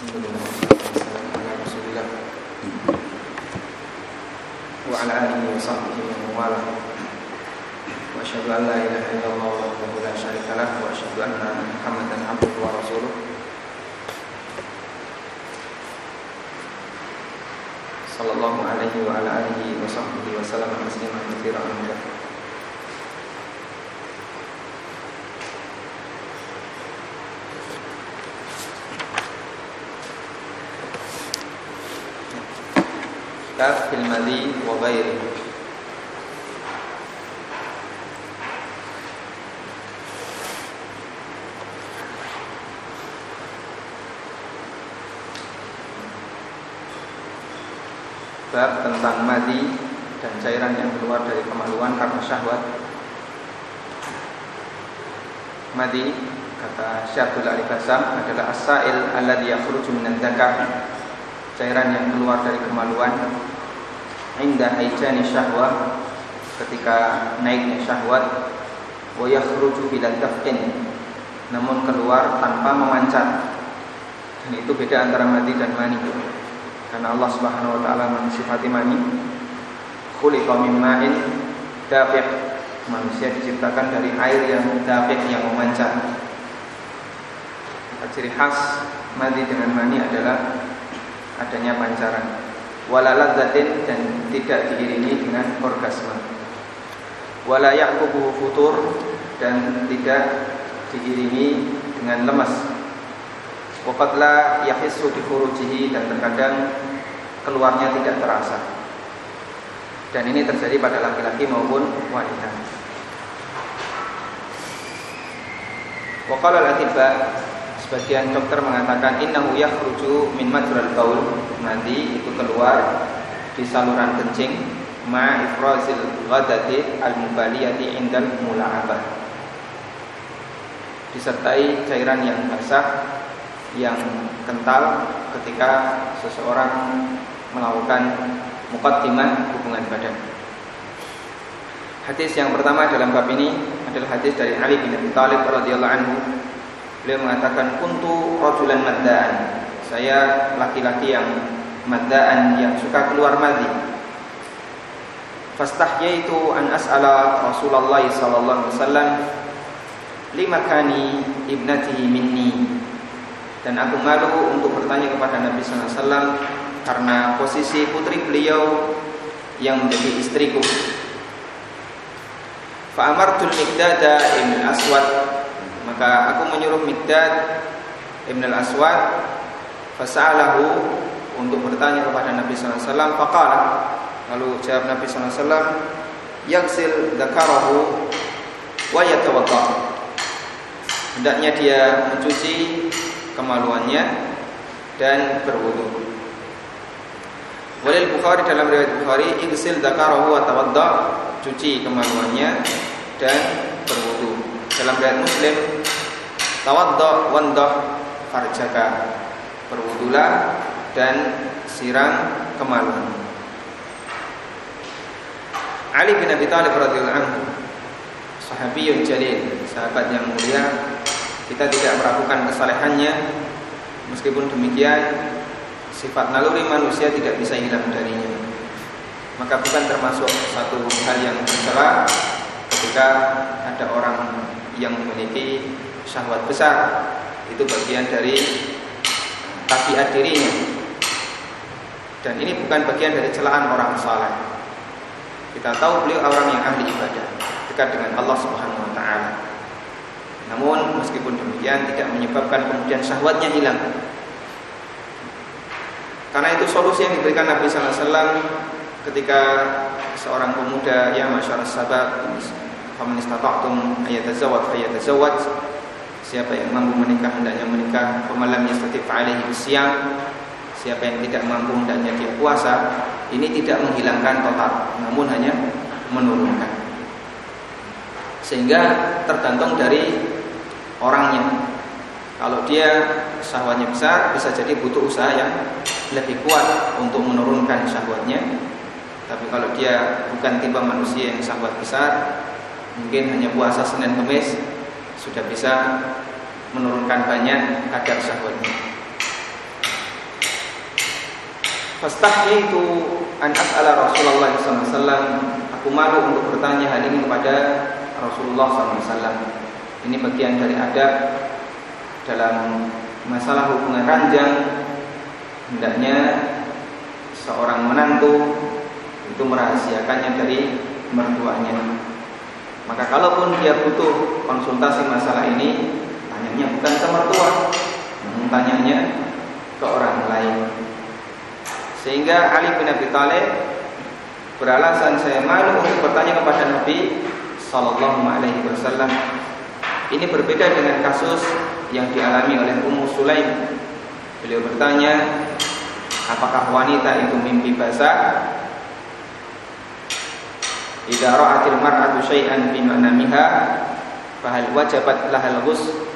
Alhamdulillah Wassalamualaikum Rasulillah Wa ala alihi wa sahbihi wa wala Wa asyhadu an la ilaha illallah wa la syarika lah Wa asyhadu anna Muhammadan abduhu wa rasuluh Sallallahu alaihi wa ala alihi wa sahbihi wa sallam Tasliman katsiran kitab fil madhi wa ghairi. Bab tentang madi dan cairan yang keluar dari kemaluan karena syahwat. Madi kata Syahul Ali Basam adalah as-sa'il alladhi yakhruju min cairan yang keluar dari kemaluan inda haijani syahwat ketika naiknya syahwat wa yakhruju bila dafkin namun keluar tanpa memancar. Dan itu beda antara mati dan mani. Karena Allah Subhanahu wa taala mensifati mani. Khuliqa min ma'in dafiq. Manusia diciptakan dari air yang dafiq yang memancar. Ciri khas mati dengan mani adalah adanya pancaran wala ladzatin dan tidak diiringi dengan orgasme. Wala yaqubu futur dan tidak diiringi dengan lemas. Waqad la yahissu di furujihi dan terkadang keluarnya tidak terasa. Dan ini terjadi pada laki-laki maupun wanita. Waqala al-atibba Sebagian dokter mengatakan innahu yakhruju min majral baul. Nanti itu keluar di saluran kencing ma ifrazil ghadati al-mubaliyati indal mula'abah. Disertai cairan yang basah yang kental ketika seseorang melakukan mukaddimah hubungan badan. Hadis yang pertama dalam bab ini adalah hadis dari Ali bin Abi Thalib radhiyallahu anhu Beliau mengatakan kuntu rajulan maddaan. Saya laki-laki yang maddaan yang suka keluar madhi. itu an as'ala Rasulullah sallallahu alaihi wasallam limakani ibnatihi minni. Dan aku malu untuk bertanya kepada Nabi wasallam karena posisi putri beliau yang menjadi istriku. Fa amartul Miqdada ibn Aswad maka aku menyuruh Mikdad Ibn al-Aswad Fasa'alahu Untuk bertanya kepada Nabi SAW Faqala. Lalu jawab Nabi SAW Yaksil dakarahu Wa Hendaknya dia mencuci Kemaluannya Dan berwudu. Walil Bukhari dalam riwayat Bukhari Iksil dakarahu wa tawadda Cuci kemaluannya Dan berwudu Dalam riwayat Muslim Tawadda wanda farjaka Berwudulah dan siram kemaluan Ali bin Abi Thalib radhiyallahu anhu sahabiyun jalil, sahabat yang mulia. Kita tidak meragukan kesalehannya meskipun demikian sifat naluri manusia tidak bisa hilang darinya. Maka bukan termasuk satu hal yang tercela ketika ada orang yang memiliki syahwat besar. Itu bagian dari tabiat dirinya. Dan ini bukan bagian dari celaan orang saleh. Kita tahu beliau orang yang ahli ibadah dekat dengan Allah Subhanahu wa taala. Namun meskipun demikian tidak menyebabkan kemudian syahwatnya hilang. Karena itu solusi yang diberikan Nabi wasallam ketika seorang pemuda yang masyarakat sahabat faman istata'tum ayatazawwaj fayatazawwaj Siapa yang mampu menikah hendaknya menikah Pemalam yastatif alaihi siang Siapa yang tidak mampu hendaknya dia puasa Ini tidak menghilangkan total Namun hanya menurunkan. Sehingga tergantung dari orangnya. Kalau dia syahwatnya besar Bisa jadi butuh usaha yang lebih kuat Untuk menurunkan syahwatnya Tapi kalau dia bukan tipe manusia yang syahwat besar Mungkin hanya puasa Senin Kemis sudah bisa menurunkan banyak kadar syahwatnya. itu an as'ala Rasulullah SAW. Aku malu untuk bertanya hal ini kepada Rasulullah SAW. Ini bagian dari adab dalam masalah hubungan ranjang. Hendaknya seorang menantu itu merahasiakannya dari mertuanya. Maka kalaupun dia butuh konsultasi masalah ini, tanyanya bukan ke mertua, tanyanya ke orang lain. Sehingga Ali bin Abi Thalib beralasan saya malu untuk bertanya kepada Nabi Sallallahu Alaihi Wasallam. Ini berbeda dengan kasus yang dialami oleh Ummu Sulaim. Beliau bertanya, apakah wanita itu mimpi basah? Idza ra'atil mar'atu syai'an fi manamiha fahal wajabat lahal ghusl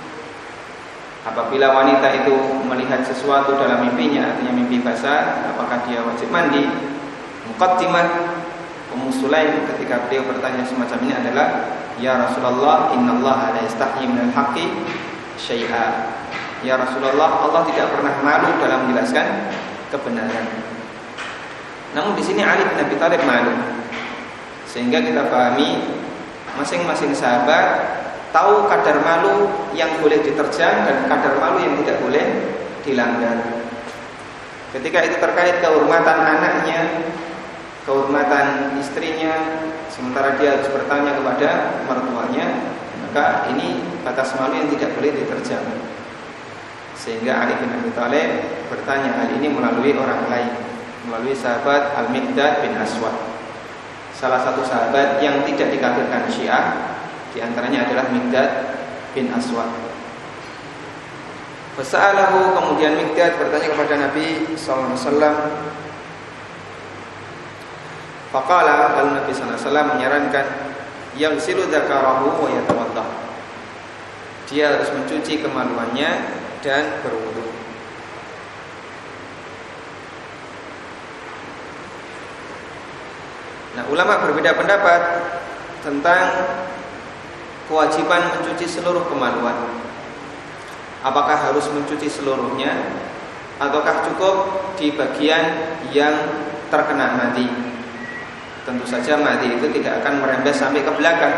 Apabila wanita itu melihat sesuatu dalam mimpinya, artinya mimpi basah, apakah dia wajib mandi? Muqaddimah Ummu Sulaim ketika beliau bertanya semacam ini adalah Ya Rasulullah, innallaha la yastahyi minal haqqi syai'a. Ya Rasulullah, Allah tidak pernah malu dalam menjelaskan kebenaran. Namun di sini Ali bin Abi Thalib malu. Sehingga kita pahami masing-masing sahabat tahu kadar malu yang boleh diterjang dan kadar malu yang tidak boleh dilanggar. Ketika itu terkait kehormatan anaknya, kehormatan istrinya, sementara dia harus bertanya kepada mertuanya, maka ini batas malu yang tidak boleh diterjang. Sehingga Ali bin Abi Thalib bertanya hal ini melalui orang lain, melalui sahabat Al-Miqdad bin Aswad. Salah satu sahabat yang tidak dikafirkan Syiah di antaranya adalah Mikdad bin Aswad. Fasa'alahu kemudian Mikdad bertanya kepada Nabi sallallahu alaihi wasallam. Faqala lalu Nabi sallallahu alaihi wasallam menyarankan yang silu dzakarahu wa yatawaddah. Dia harus mencuci kemaluannya dan berwudu. Nah, ulama berbeda pendapat tentang kewajiban mencuci seluruh kemaluan. Apakah harus mencuci seluruhnya ataukah cukup di bagian yang terkena mati? Tentu saja mati itu tidak akan merembes sampai ke belakang.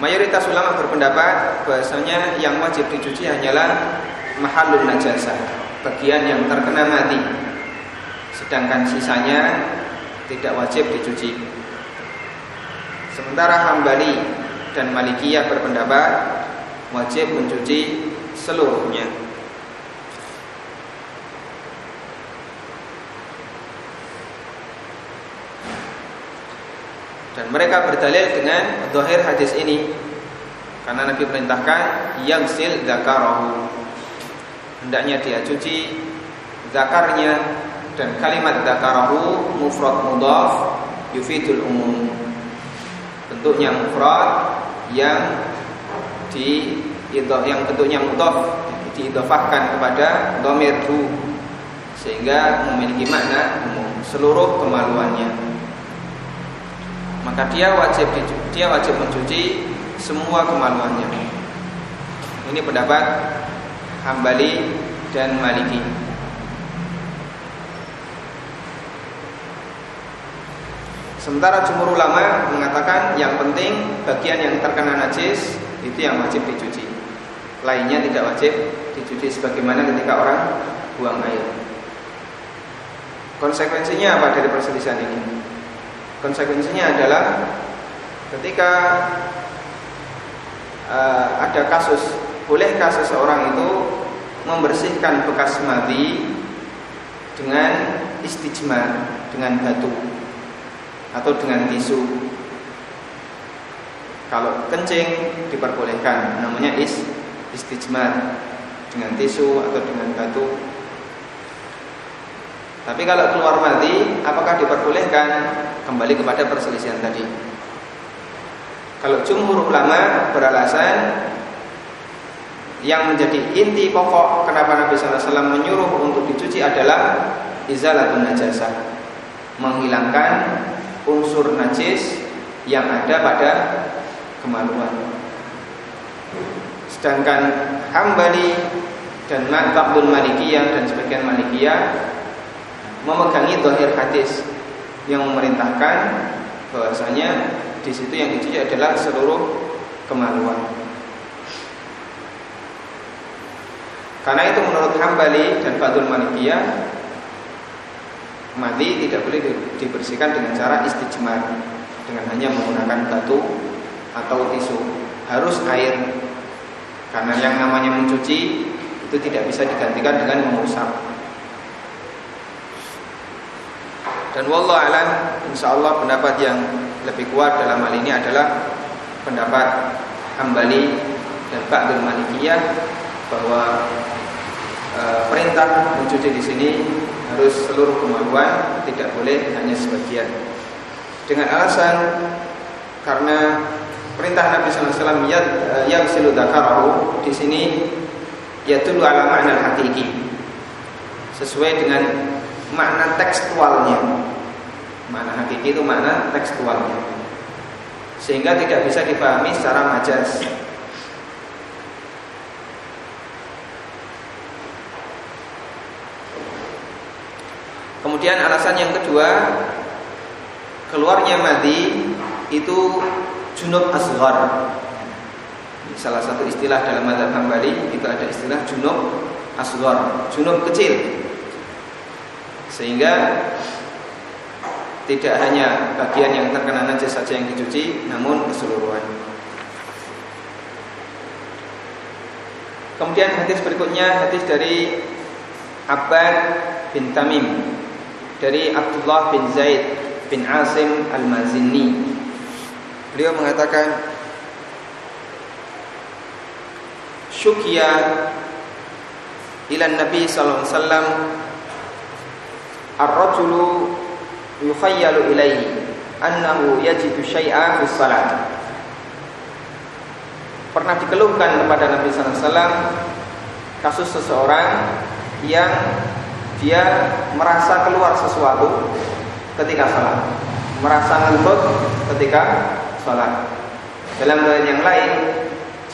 Mayoritas ulama berpendapat bahasanya yang wajib dicuci hanyalah mahalun najasa, bagian yang terkena mati. Sedangkan sisanya tidak wajib dicuci. Sementara Hambali dan Malikiyah berpendapat wajib mencuci seluruhnya. Dan mereka berdalil dengan dohir hadis ini Karena Nabi perintahkan Yang sil zakarahu Hendaknya dia cuci Zakarnya Dan kalimat zakarahu Mufrad mudaf Yufidul umum. Bentuknya mufrad yang di yang bentuknya mudhaf diidhafahkan kepada dhamir hu sehingga memiliki makna umum seluruh kemaluannya. Maka dia wajib dia wajib mencuci semua kemaluannya. Ini pendapat Hambali dan Maliki Sementara jumhur ulama mengatakan yang penting bagian yang terkena najis itu yang wajib dicuci. Lainnya tidak wajib dicuci sebagaimana ketika orang buang air. Konsekuensinya apa dari perselisihan ini? Konsekuensinya adalah ketika uh, ada kasus, bolehkah seseorang itu membersihkan bekas mati dengan istijmar, dengan batu atau dengan tisu. Kalau kencing diperbolehkan, namanya is istijmar dengan tisu atau dengan batu. Tapi kalau keluar mati, apakah diperbolehkan? Kembali kepada perselisihan tadi. Kalau jumhur ulama beralasan yang menjadi inti pokok kenapa Nabi SAW menyuruh untuk dicuci adalah izalatun najasah, menghilangkan unsur najis yang ada pada kemaluan. Sedangkan Hambali dan Ba'dul Malikiyah dan sebagian Malikiyah memegangi dohir hadis yang memerintahkan bahwasanya di situ yang dicuci adalah seluruh kemaluan. Karena itu menurut Hambali dan Ba'dul Malikiyah mati tidak boleh dibersihkan dengan cara istijmar dengan hanya menggunakan batu atau tisu. Harus air karena yang namanya mencuci itu tidak bisa digantikan dengan mengusap. Dan wallah alam insyaallah pendapat yang lebih kuat dalam hal ini adalah pendapat Hambali dan Ba'dul Malikiyah bahwa e, perintah mencuci di sini harus seluruh kemaluan tidak boleh hanya sebagian. Dengan alasan karena perintah Nabi SAW yang silu dakarahu di sini yaitu ala makna hakiki sesuai dengan makna tekstualnya. Makna hakiki itu makna tekstualnya. Sehingga tidak bisa dipahami secara majas kemudian alasan yang kedua keluarnya madi itu junub asghar salah satu istilah dalam madzhab Hambali itu ada istilah junub asghar, junub kecil. Sehingga tidak hanya bagian yang terkena najis saja yang dicuci, namun keseluruhan. Kemudian hadis berikutnya hadis dari Abbad bin Tamim dari Abdullah bin Zaid bin Asim Al-Mazini. Beliau mengatakan syukiya ila Nabi sallallahu alaihi wasallam ar-rajulu yukhayyalu ilaihi annahu yajidu syai'a fi salat pernah dikeluhkan kepada Nabi sallallahu alaihi wasallam kasus seseorang yang dia merasa keluar sesuatu ketika salat merasa ngantuk ketika salat dalam riwayat yang lain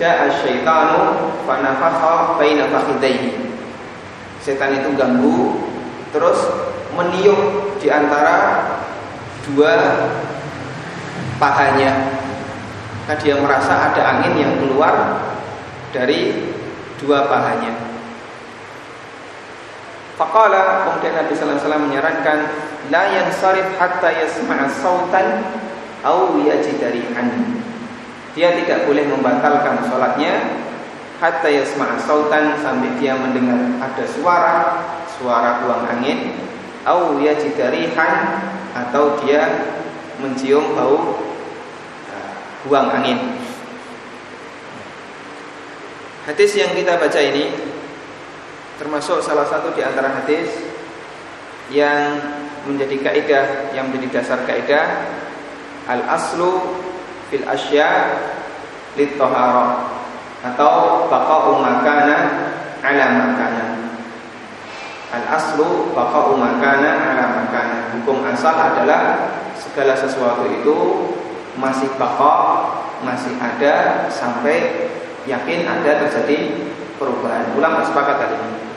Ja'a syaitanu fanafakha baina fakhidaihi. Setan itu ganggu terus meniup di antara dua pahanya. Nah, dia merasa ada angin yang keluar dari dua pahanya. Faqala kemudian Nabi sallallahu alaihi wasallam menyarankan la yansarif hatta yasma'a sautan au yajidarihan dia tidak boleh membatalkan sholatnya hatta yasma'a sautan sampai dia mendengar ada suara suara buang angin au yajidarihan atau dia mencium bau uh, buang angin. Hadis yang kita baca ini termasuk salah satu di antara hadis yang menjadi kaidah yang menjadi dasar kaidah al aslu fil asya litohara atau baqa'u makana ala makana al aslu baqa'u makana ala makana hukum asal adalah segala sesuatu itu masih baqa masih ada sampai yakin ada terjadi perubahan. Ulama sepakat tadi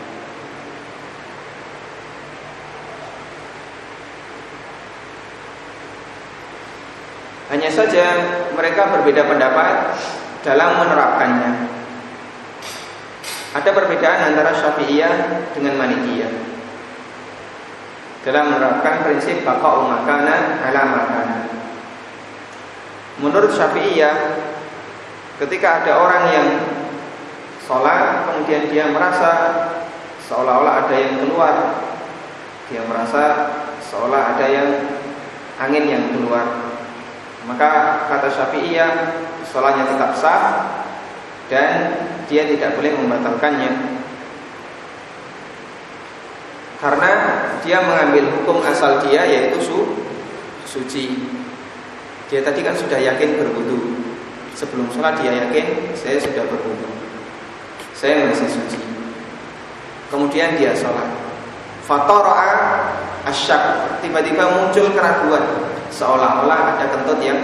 Hanya saja mereka berbeda pendapat dalam menerapkannya. Ada perbedaan antara Syafi'iyah dengan Malikiyah dalam menerapkan prinsip baqa'u makana ala makana. Menurut Syafi'iyah ketika ada orang yang sholat kemudian dia merasa seolah-olah ada yang keluar dia merasa seolah ada yang angin yang keluar maka kata Syafi'iyah sholatnya tetap sah dan dia tidak boleh membatalkannya karena dia mengambil hukum asal dia yaitu su suci. Dia tadi kan sudah yakin berwudu. Sebelum sholat dia yakin saya sudah berwudu. Saya masih suci. Kemudian dia sholat. Fatoroa asyak tiba-tiba muncul keraguan seolah-olah ada kentut yang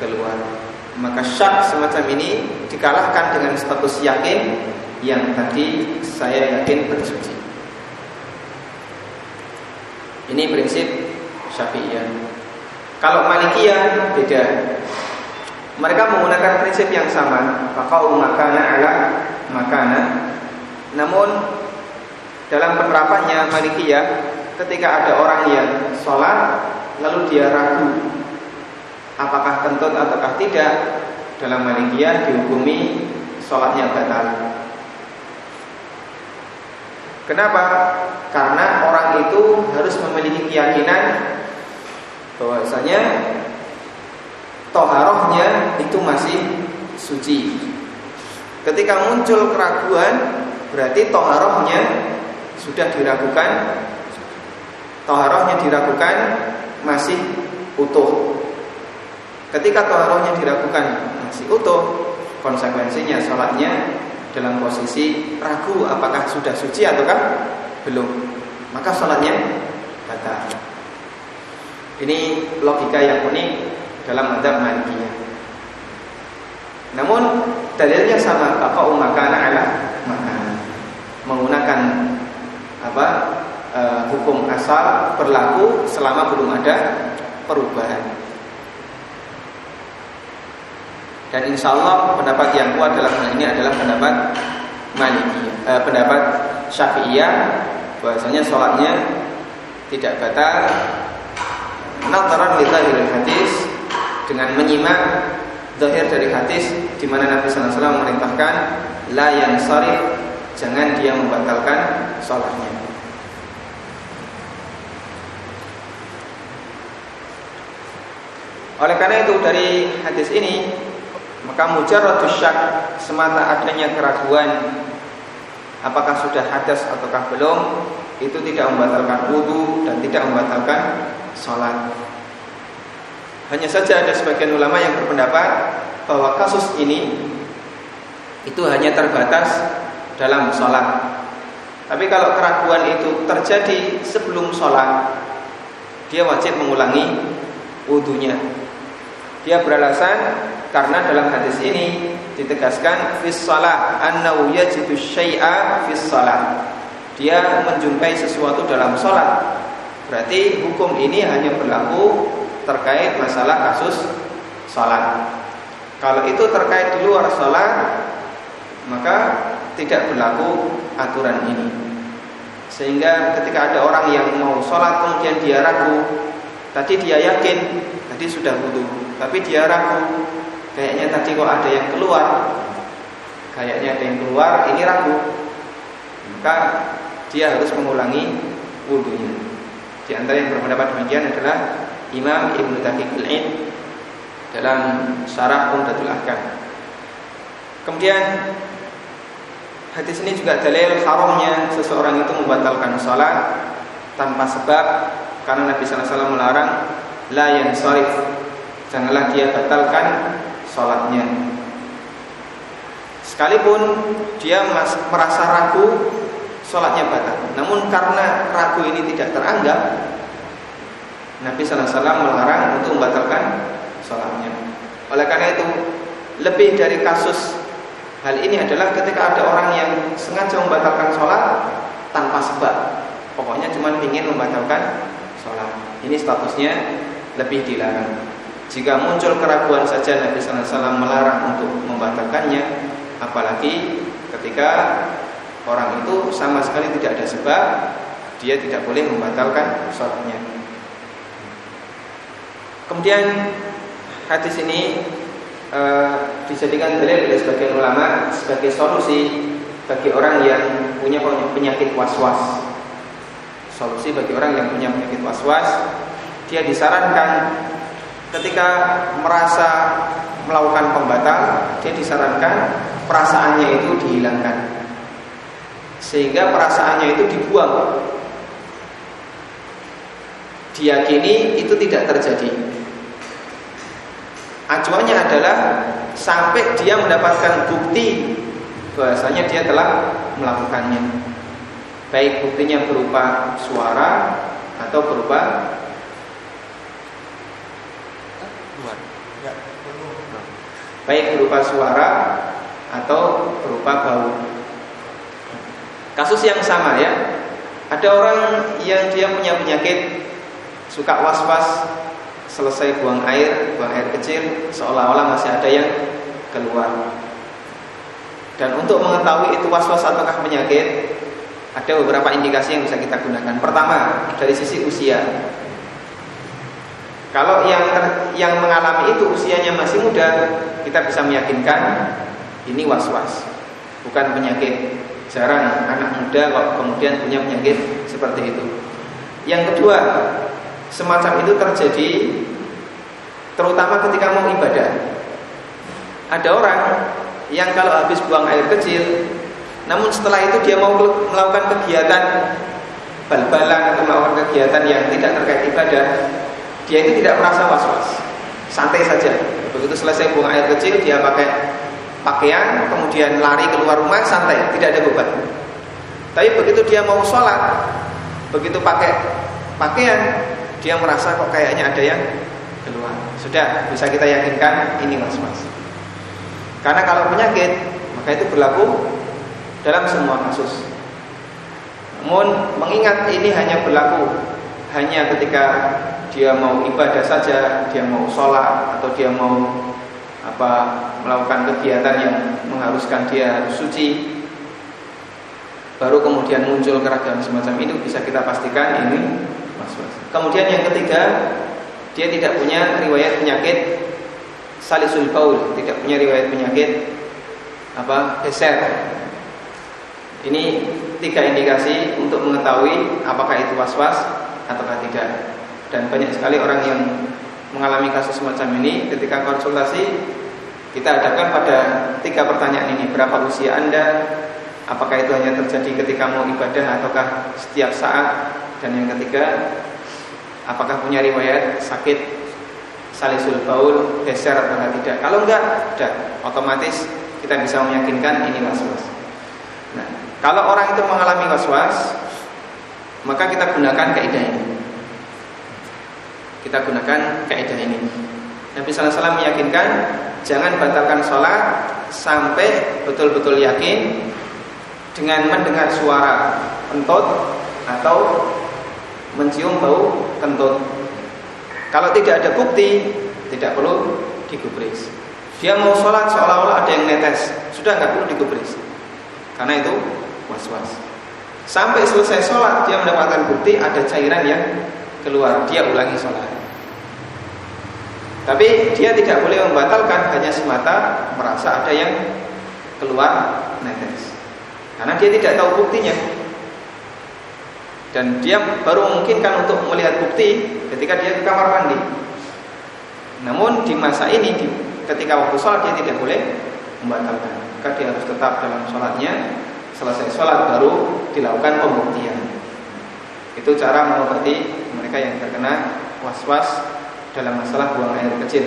keluar maka syak semacam ini dikalahkan dengan status yakin yang tadi saya yakin bersuci. Ini prinsip Syafi'iyah. Kalau Malikiyah beda. Mereka menggunakan prinsip yang sama, faqau makana ala makana. Namun dalam penerapannya Malikiyah ketika ada orang yang sholat lalu dia ragu apakah kentut ataukah tidak dalam Malikiyah dihukumi sholatnya batal. Kenapa? Karena orang itu harus memiliki keyakinan bahwasanya toharohnya itu masih suci. Ketika muncul keraguan, berarti toharohnya sudah diragukan, toharohnya diragukan masih utuh. Ketika toharohnya diragukan masih utuh, konsekuensinya sholatnya dalam posisi ragu apakah sudah suci ataukah belum, maka sholatnya batal. Ini logika yang unik dalam adab Malikiyah. Namun dalilnya sama, apa umakana ala makana. Menggunakan apa e, hukum asal berlaku selama belum ada perubahan. Dan insya Allah pendapat yang kuat dalam hal ini adalah pendapat Maliki, eh, pendapat Syafi'iyah bahwasanya sholatnya tidak batal nataran lidahiril hadis dengan menyimak zahir dari hadis di mana Nabi wasallam memerintahkan la yang sarif jangan dia membatalkan sholatnya. Oleh karena itu dari hadis ini maka mujarradus syak semata adanya keraguan apakah sudah hadas ataukah belum itu tidak membatalkan wudhu dan tidak membatalkan sholat. Hanya saja ada sebagian ulama yang berpendapat bahwa kasus ini itu hanya terbatas dalam sholat. Tapi kalau keraguan itu terjadi sebelum sholat, dia wajib mengulangi wudhunya. Dia beralasan karena dalam hadis ini ditegaskan fis salah annahu yajidu syai'a fis. Dia menjumpai sesuatu dalam salat. Berarti hukum ini hanya berlaku terkait masalah kasus salat. Kalau itu terkait di luar salat, maka tidak berlaku aturan ini. Sehingga ketika ada orang yang mau sholat kemudian dia ragu, tadi dia yakin, tadi sudah wudhu, tapi dia ragu, Kayaknya tadi kok ada yang keluar. Kayaknya ada yang keluar Ini ragu. Maka dia harus mengulangi wudhunya. Di antara yang berpendapat demikian adalah Imam Ibn Taqiq al Dalam syarah Umdatul Ahkam. Kemudian Hadis ini juga dalil haramnya seseorang itu membatalkan sholat tanpa sebab karena Nabi SAW melarang la yang sorif janganlah dia batalkan sholatnya. Sekalipun dia merasa ragu Sholatnya batal. Namun karena ragu ini tidak teranggap Nabi SAW melarang untuk membatalkan sholatnya. Oleh karena itu Lebih dari kasus Hal ini adalah ketika ada orang yang sengaja membatalkan sholat Tanpa sebab. Pokoknya cuma ingin membatalkan sholat. Ini statusnya lebih dilarang jika muncul keraguan saja Nabi SAW melarang untuk membatalkannya Apalagi ketika orang itu sama sekali tidak ada sebab Dia tidak boleh membatalkan sholatnya Kemudian hadis ini e, dijadikan dalil oleh sebagian ulama sebagai solusi bagi orang yang punya penyakit was-was. Solusi bagi orang yang punya penyakit was-was, dia disarankan ketika merasa melakukan pembatal, dia disarankan perasaannya itu dihilangkan. Sehingga perasaannya itu dibuang. Diyakini itu tidak terjadi. Acuannya adalah sampai dia mendapatkan bukti bahasanya dia telah melakukannya. Baik buktinya berupa suara atau berupa baik berupa suara atau berupa bau. Kasus yang sama ya. Ada orang yang dia punya penyakit suka was-was selesai buang air, buang air kecil seolah-olah masih ada yang keluar. Dan untuk mengetahui itu was-was ataukah penyakit, ada beberapa indikasi yang bisa kita gunakan. Pertama, dari sisi usia. Kalau yang ter, yang mengalami itu usianya masih muda, kita bisa meyakinkan ini was-was, bukan penyakit. Jarang anak muda kok kemudian punya penyakit seperti itu. Yang kedua, semacam itu terjadi terutama ketika mau ibadah. Ada orang yang kalau habis buang air kecil, namun setelah itu dia mau melakukan kegiatan bal-balan atau melakukan kegiatan yang tidak terkait ibadah, dia itu tidak merasa was-was, santai saja. Begitu selesai buang air kecil, dia pakai pakaian, kemudian lari keluar rumah santai, tidak ada beban. Tapi begitu dia mau sholat, begitu pakai pakaian, dia merasa kok kayaknya ada yang keluar. Sudah bisa kita yakinkan ini mas-mas. Karena kalau penyakit, maka itu berlaku dalam semua kasus. Namun mengingat ini hanya berlaku hanya ketika dia mau ibadah saja, dia mau sholat atau dia mau apa melakukan kegiatan yang mengharuskan dia suci baru kemudian muncul keragaman semacam itu bisa kita pastikan ini was-was. Kemudian yang ketiga, dia tidak punya riwayat penyakit salisul baul, tidak punya riwayat penyakit apa? geser. Ini tiga indikasi untuk mengetahui apakah itu was-was ataukah tidak. Dan banyak sekali orang yang mengalami kasus semacam ini. Ketika konsultasi kita adakan pada tiga pertanyaan ini. Berapa usia anda? Apakah itu hanya terjadi ketika mau ibadah ataukah setiap saat? Dan yang ketiga apakah punya riwayat sakit salisul baul geser atau tidak. Kalau enggak sudah. Otomatis kita bisa meyakinkan ini waswas. Nah kalau orang itu mengalami waswas maka kita gunakan kaidah ini kita gunakan kaidah ini. Nabi Wasallam meyakinkan jangan batalkan sholat sampai betul-betul yakin dengan mendengar suara kentut atau mencium bau kentut. Kalau tidak ada bukti, tidak perlu digubris. Dia mau sholat seolah-olah ada yang netes, sudah nggak perlu digubris. Karena itu was-was. Sampai selesai sholat dia mendapatkan bukti ada cairan yang keluar, dia ulangi sholat. Tapi dia tidak boleh membatalkan hanya semata merasa ada yang keluar netes. Karena dia tidak tahu buktinya. Dan dia baru memungkinkan untuk melihat bukti ketika dia ke kamar mandi. Namun di masa ini ketika waktu sholat dia tidak boleh membatalkan. Maka dia harus tetap dalam sholatnya. Selesai sholat baru dilakukan pembuktian. Itu cara mengobati mereka yang terkena was-was dalam masalah buang air kecil.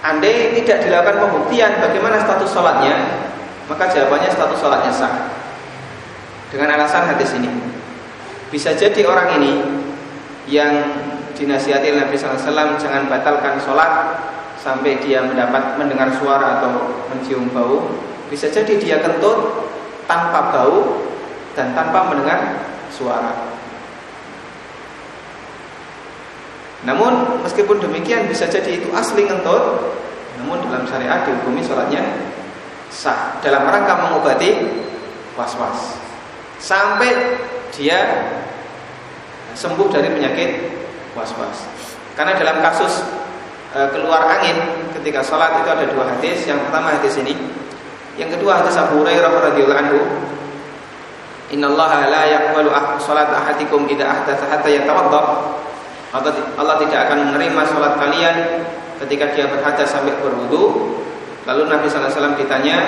Andai tidak dilakukan pembuktian bagaimana status sholatnya, maka jawabannya status sholatnya sah. Dengan alasan hadis ini, bisa jadi orang ini yang dinasihati Nabi SAW jangan batalkan sholat sampai dia mendapat mendengar suara atau mencium bau bisa jadi dia kentut tanpa bau dan tanpa mendengar suara. Namun meskipun demikian bisa jadi itu asli kentut, namun dalam syariat dihukumi sholatnya sah dalam rangka mengobati was-was sampai dia sembuh dari penyakit was-was. Karena dalam kasus e, keluar angin ketika sholat itu ada dua hadis. Yang pertama hadis ini yang kedua hadis Abu Hurairah radhiyallahu anhu, "Innallaha la yaqbalu ah-, salat ahadikum idza ahdatsa hatta yatawadda." Allah tidak akan menerima salat kalian ketika dia berhadas sampai berwudu. Lalu Nabi sallallahu alaihi wasallam ditanya,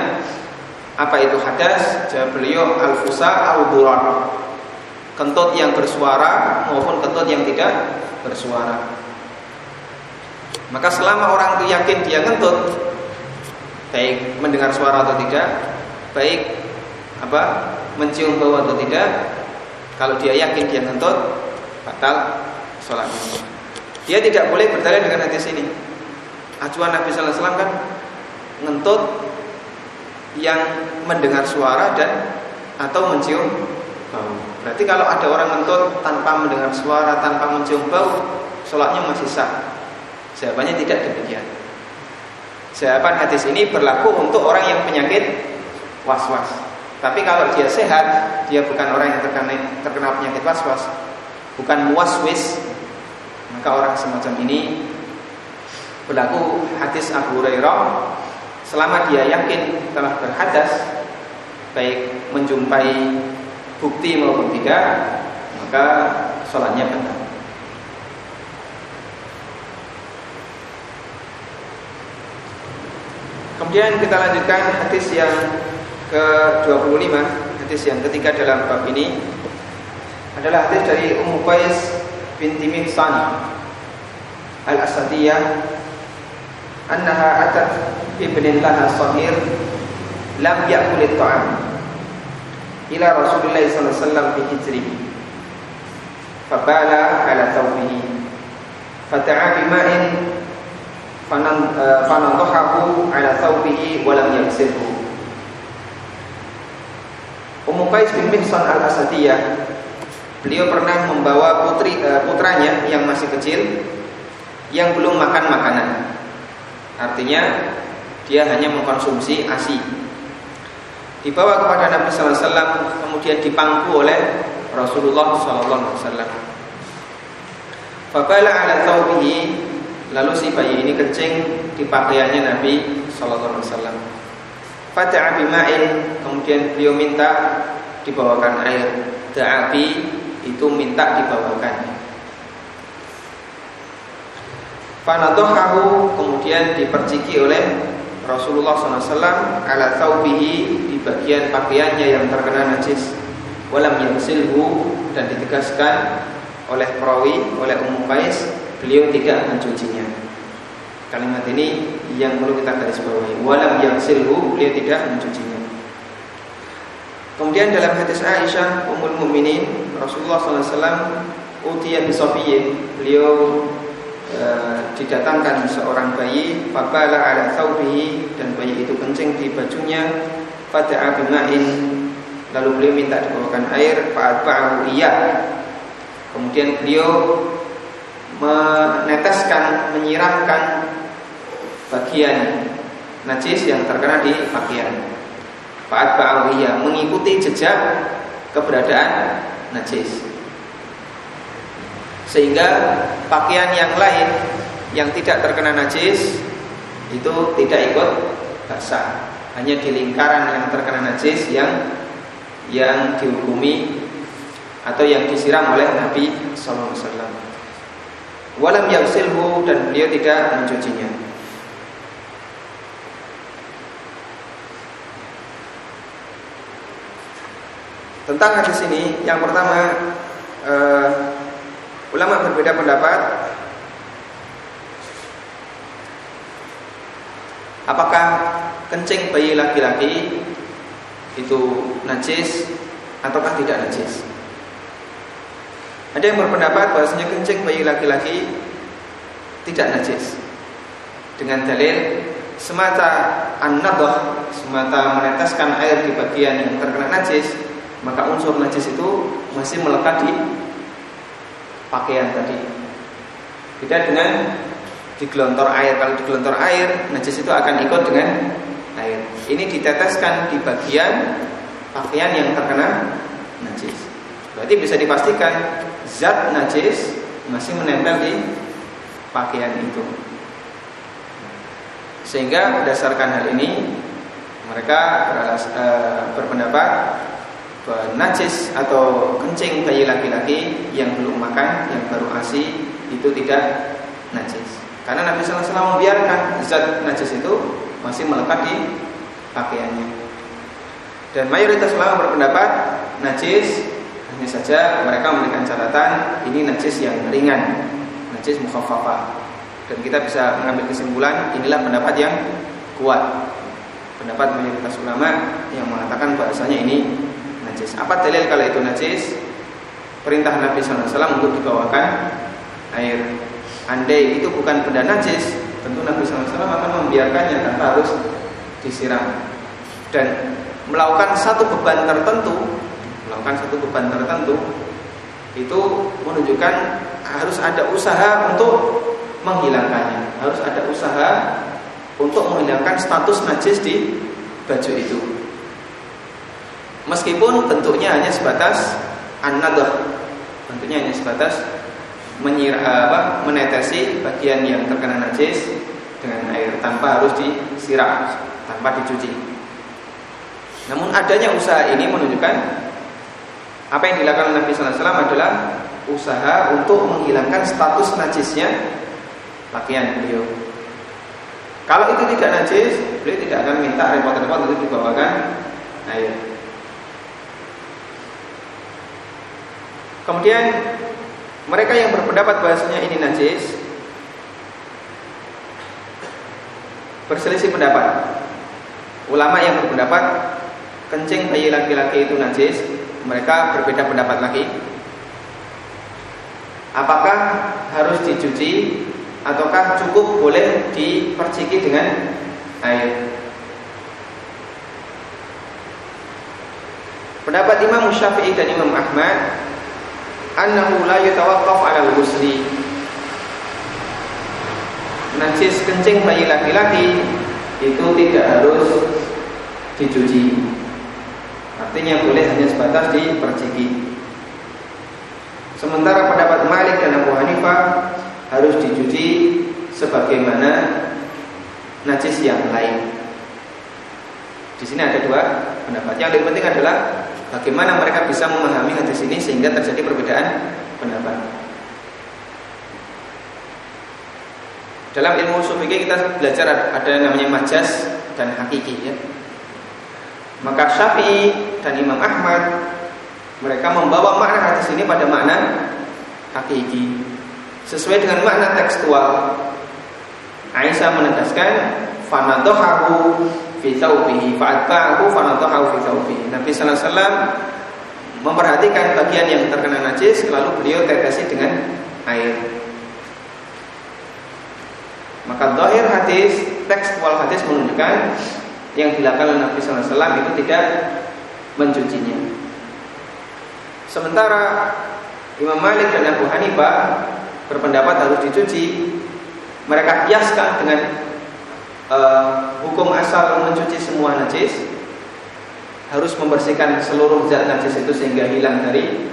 "Apa itu hadas?" Jawab beliau, "Al-fusa al Kentut yang bersuara maupun kentut yang tidak bersuara. Maka selama orang itu yakin dia kentut, baik mendengar suara atau tidak, baik apa mencium bau atau tidak, kalau dia yakin dia ngentut, batal sholatnya. Dia tidak boleh berdalil dengan hadis ini. Acuan Nabi Sallallahu Alaihi Wasallam kan ngentut yang mendengar suara dan atau mencium bau. Berarti kalau ada orang ngentut tanpa mendengar suara, tanpa mencium bau, sholatnya masih sah. Jawabannya tidak demikian. Jawaban hadis ini berlaku untuk orang yang penyakit was-was. Tapi kalau dia sehat, dia bukan orang yang terkena, terkena penyakit was-was, bukan muaswis, maka orang semacam ini berlaku hadis Abu Hurairah selama dia yakin telah berhadas baik menjumpai bukti maupun tidak maka sholatnya benar. Kemudian kita lanjutkan hadis yang ke-25 hadis yang ketiga dalam bab ini adalah hadis dari Ummu Qais binti Mihsan al-Asadiyah annaha atat ibnin laha sahir lam ya'kul at-ta'am ila Rasulillah sallallahu alaihi wasallam fi hijrihi fabala ala thawbihi fata'a bima'in fanadhahu ala thawbihi wa lam Ummu Qais bin Mihsan al-Asadiyah Beliau pernah membawa putri putranya yang masih kecil yang belum makan makanan Artinya dia hanya mengkonsumsi ASI. Dibawa kepada Nabi Sallallahu Alaihi Wasallam, kemudian dipangku oleh Rasulullah Sallallahu Alaihi Wasallam. Fabala ala taubihi lalu si bayi ini kencing di pakaiannya Nabi Sallallahu Alaihi Wasallam. Fata'a bima'in kemudian beliau minta dibawakan air. Da'abi itu minta dibawakan. Fanatohahu kemudian diperciki oleh Rasulullah SAW ala taubihi di bagian pakaiannya yang terkena najis walam yamsilhu dan ditegaskan oleh perawi oleh Ummu Qais beliau tidak mencucinya kalimat ini yang perlu kita garis bawahi. Walam yamsilhu beliau tidak mencucinya. Kemudian dalam hadis Aisyah Ummul Mukminin Rasulullah SAW utiya bisofiyin beliau Eh, didatangkan seorang bayi fabala ala thawbihi dan bayi itu kencing di bajunya pada bima'in lalu beliau minta dibawakan air fa'atba'ahu iya kemudian beliau meneteskan menyiramkan bagian najis yang terkena di pakaian fa'atba'ahu iya mengikuti jejak keberadaan najis sehingga pakaian yang lain yang tidak terkena najis itu tidak ikut basah hanya di lingkaran yang terkena najis yang yang dihukumi atau yang disiram oleh Nabi Sallallahu Alaihi Wasallam. Walam yausilhu dan beliau tidak mencucinya. Tentang hadis ini, yang pertama eh, Ulama berbeda pendapat Apakah kencing bayi laki-laki itu najis ataukah tidak najis? Ada yang berpendapat bahwasanya kencing bayi laki-laki tidak najis. Dengan dalil semata an-nadhah, semata meneteskan air di bagian yang terkena najis, maka unsur najis itu masih melekat di pakaian tadi. Beda dengan digelontor air. Kalau digelontor air, najis itu akan ikut dengan air. Ini diteteskan di bagian pakaian yang terkena najis. Berarti bisa dipastikan zat najis masih menempel di pakaian itu. Sehingga berdasarkan hal ini mereka eh, berpendapat najis atau kencing bayi laki-laki yang belum makan, yang baru asi itu tidak najis. Karena Nabi SAW membiarkan zat najis itu masih melekat di pakaiannya. Dan mayoritas ulama berpendapat najis hanya saja mereka memberikan catatan ini najis yang ringan, najis mukhafafah. Dan kita bisa mengambil kesimpulan inilah pendapat yang kuat. Pendapat mayoritas ulama yang mengatakan bahasanya ini najis. Apa dalil kalau itu najis? Perintah Nabi SAW untuk dibawakan air. Andai itu bukan benda najis, tentu Nabi SAW akan membiarkannya tanpa harus disiram dan melakukan satu beban tertentu, melakukan satu beban tertentu itu menunjukkan harus ada usaha untuk menghilangkannya, harus ada usaha untuk menghilangkan status najis di baju itu. Meskipun bentuknya hanya sebatas an-nadah, bentuknya hanya sebatas menyir, apa, menetesi bagian yang terkena najis dengan air tanpa harus disiram, tanpa dicuci. Namun adanya usaha ini menunjukkan apa yang dilakukan Nabi Sallallahu adalah usaha untuk menghilangkan status najisnya pakaian beliau. Kalau itu tidak najis, beliau tidak akan minta repot-repot untuk dibawakan air. Kemudian mereka yang berpendapat bahasanya ini najis berselisih pendapat. Ulama yang berpendapat kencing bayi laki-laki itu najis, mereka berbeda pendapat lagi. Apakah harus dicuci ataukah cukup boleh diperciki dengan air? Pendapat Imam Syafi'i dan Imam Ahmad annahu la yatawaqqaf 'ala al-ghusli. Najis kencing bayi laki-laki itu tidak harus dicuci. Artinya boleh hanya sebatas diperciki. Sementara pendapat Malik dan Abu Hanifah harus dicuci sebagaimana najis yang lain. Di sini ada dua pendapat. Yang lebih penting adalah Bagaimana mereka bisa memahami hadis ini sehingga terjadi perbedaan pendapat. Dalam ilmu sufi kita belajar ada yang namanya majas dan hakiki ya. Maka Syafi'i dan Imam Ahmad mereka membawa makna hadis ini pada makna hakiki sesuai dengan makna tekstual. Aisyah menegaskan fanadohahu fi thawbihi fa'atba'ahu fanatahu fi thawbihi. Nabi sallallahu alaihi wasallam memperhatikan bagian yang terkena najis lalu beliau tetesi dengan air. Maka zahir hadis, tekstual hadis menunjukkan yang dilakukan oleh Nabi sallallahu alaihi itu tidak mencucinya. Sementara Imam Malik dan Abu Hanifah berpendapat harus dicuci. Mereka kiaskan dengan uh, hukum asal mencuci semua najis harus membersihkan seluruh zat najis itu sehingga hilang dari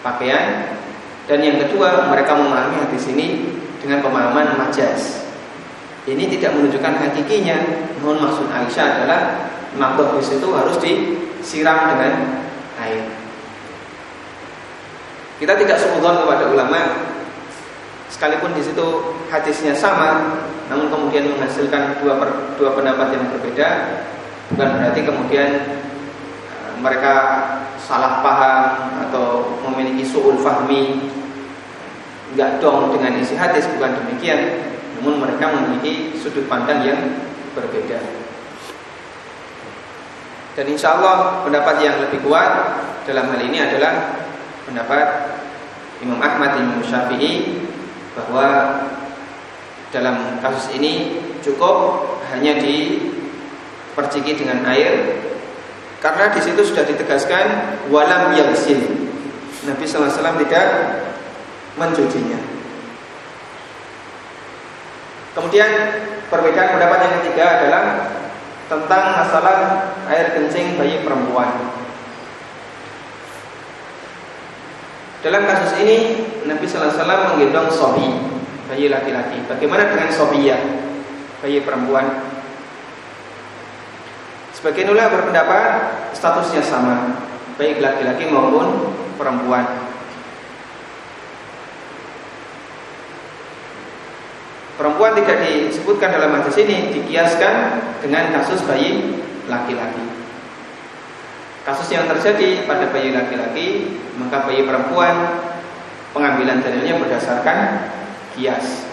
pakaian. Dan yang kedua mereka memahami hadis ini dengan pemahaman majas. Ini tidak menunjukkan hakikinya. Namun maksud Aisyah adalah makhluk itu harus disiram dengan air. Kita tidak seudon kepada ulama sekalipun di situ hadisnya sama namun kemudian menghasilkan dua per, dua pendapat yang berbeda bukan berarti kemudian uh, mereka salah paham atau memiliki suul fahmi nggak dong dengan isi hadis bukan demikian. Namun mereka memiliki sudut pandang yang berbeda. Dan insya Allah pendapat yang lebih kuat dalam hal ini adalah pendapat Imam Ahmad Imam Syafi'i bahwa dalam kasus ini cukup hanya diperciki dengan air karena di situ sudah ditegaskan walam yagsil. Nabi wasallam tidak mencucinya. Kemudian perbedaan pendapat yang ketiga adalah tentang masalah air kencing bayi perempuan. Dalam kasus ini Nabi sallallahu alaihi menggendong sobi bayi laki-laki. Bagaimana dengan sobiyah, bayi perempuan? Sebagian ulama berpendapat statusnya sama, baik laki-laki maupun perempuan. Perempuan tidak disebutkan dalam hadis ini dikiaskan dengan kasus bayi laki-laki. Kasus yang terjadi pada bayi laki-laki, maka bayi perempuan pengambilan dalilnya berdasarkan kias.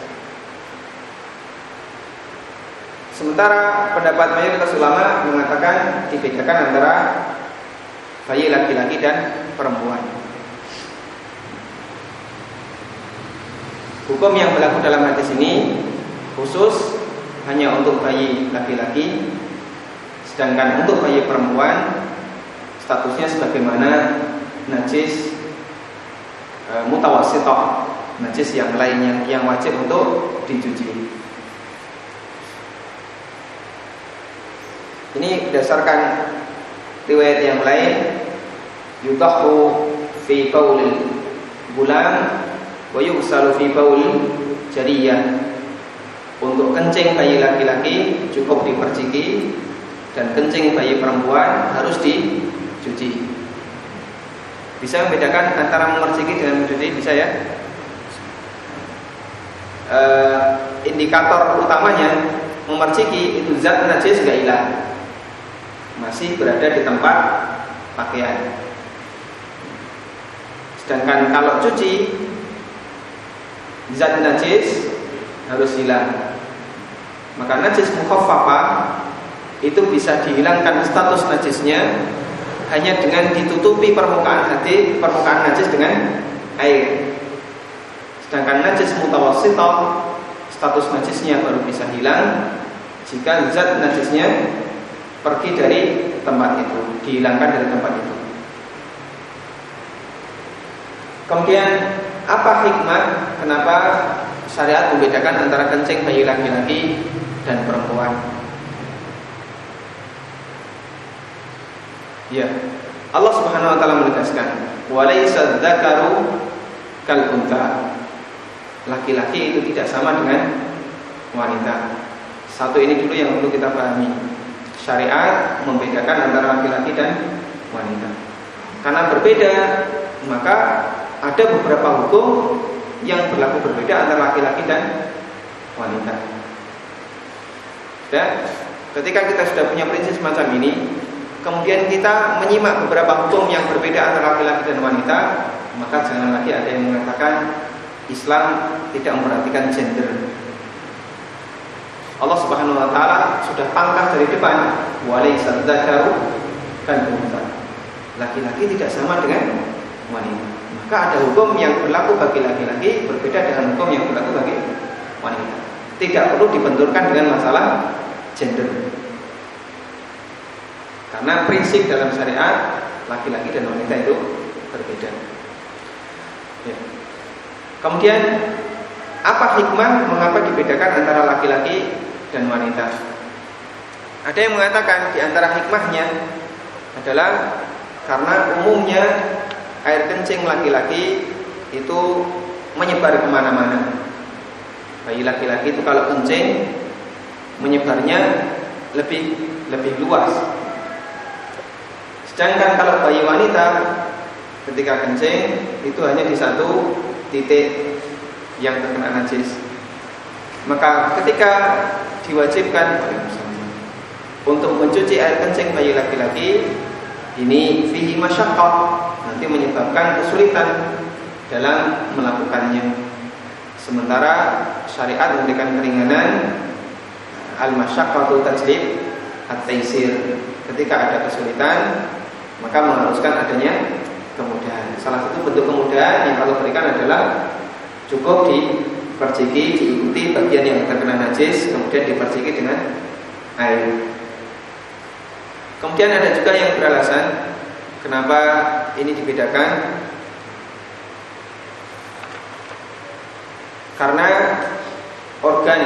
Sementara pendapat mayoritas ulama mengatakan dibedakan antara bayi laki-laki dan perempuan. Hukum yang berlaku dalam hadis ini khusus hanya untuk bayi laki-laki Sedangkan untuk bayi perempuan statusnya sebagaimana najis e, mutawasitoh, najis yang lainnya yang wajib untuk dicuci. Ini berdasarkan riwayat yang lain yudahu fi baulil gulam wa yughsalu fi baul jariyah untuk kencing bayi laki-laki cukup diperciki dan kencing bayi perempuan harus dicuci. Bisa membedakan antara memerciki dengan mencuci bisa ya? E, indikator utamanya memerciki itu zat najis gak hilang, masih berada di tempat pakaian. Sedangkan kalau cuci zat najis harus hilang. Maka najis mukhaffafa itu bisa dihilangkan status najisnya hanya dengan ditutupi permukaan hati permukaan najis dengan air. Sedangkan najis mutawassithah status najisnya baru bisa hilang jika zat najisnya pergi dari tempat itu, dihilangkan dari tempat itu. Kemudian apa hikmah kenapa syariat membedakan antara kencing bayi laki-laki dan perempuan? Ya. Allah Subhanahu wa taala menegaskan, "Walaysa dzakaru kal unta." Laki-laki itu tidak sama dengan wanita. Satu ini dulu yang perlu kita pahami. Syariat membedakan antara laki-laki dan wanita. Karena berbeda, maka ada beberapa hukum yang berlaku berbeda antara laki-laki dan wanita. Dan ketika kita sudah punya prinsip semacam ini, kemudian kita menyimak beberapa hukum yang berbeda antara laki-laki dan wanita, maka jangan lagi ada yang mengatakan Islam tidak memperhatikan gender. Allah Subhanahu wa taala sudah pangkas dari depan, walaisa dzakaru kan unta. Laki-laki tidak sama dengan wanita. Maka ada hukum yang berlaku bagi laki-laki berbeda dengan hukum yang berlaku bagi wanita. Tidak perlu dibenturkan dengan masalah gender. Karena prinsip dalam syariat laki-laki dan wanita itu berbeda. Ya. Kemudian apa hikmah mengapa dibedakan antara laki-laki dan wanita? Ada yang mengatakan di antara hikmahnya adalah karena umumnya air kencing laki-laki itu menyebar ke mana-mana. Bayi laki-laki itu kalau kencing menyebarnya lebih lebih luas Sedangkan kalau bayi wanita ketika kencing itu hanya di satu titik yang terkena najis. Maka ketika diwajibkan untuk mencuci air kencing bayi laki-laki ini fihi masyaqqah nanti menyebabkan kesulitan dalam melakukannya. Sementara syariat memberikan keringanan al-masyaqqatu tajlib at-taisir. Ketika ada kesulitan, maka mengharuskan adanya kemudahan. Salah satu bentuk kemudahan yang Allah berikan adalah cukup diperciki, diikuti bagian yang terkena najis, kemudian diperciki dengan air. Kemudian ada juga yang beralasan kenapa ini dibedakan karena organ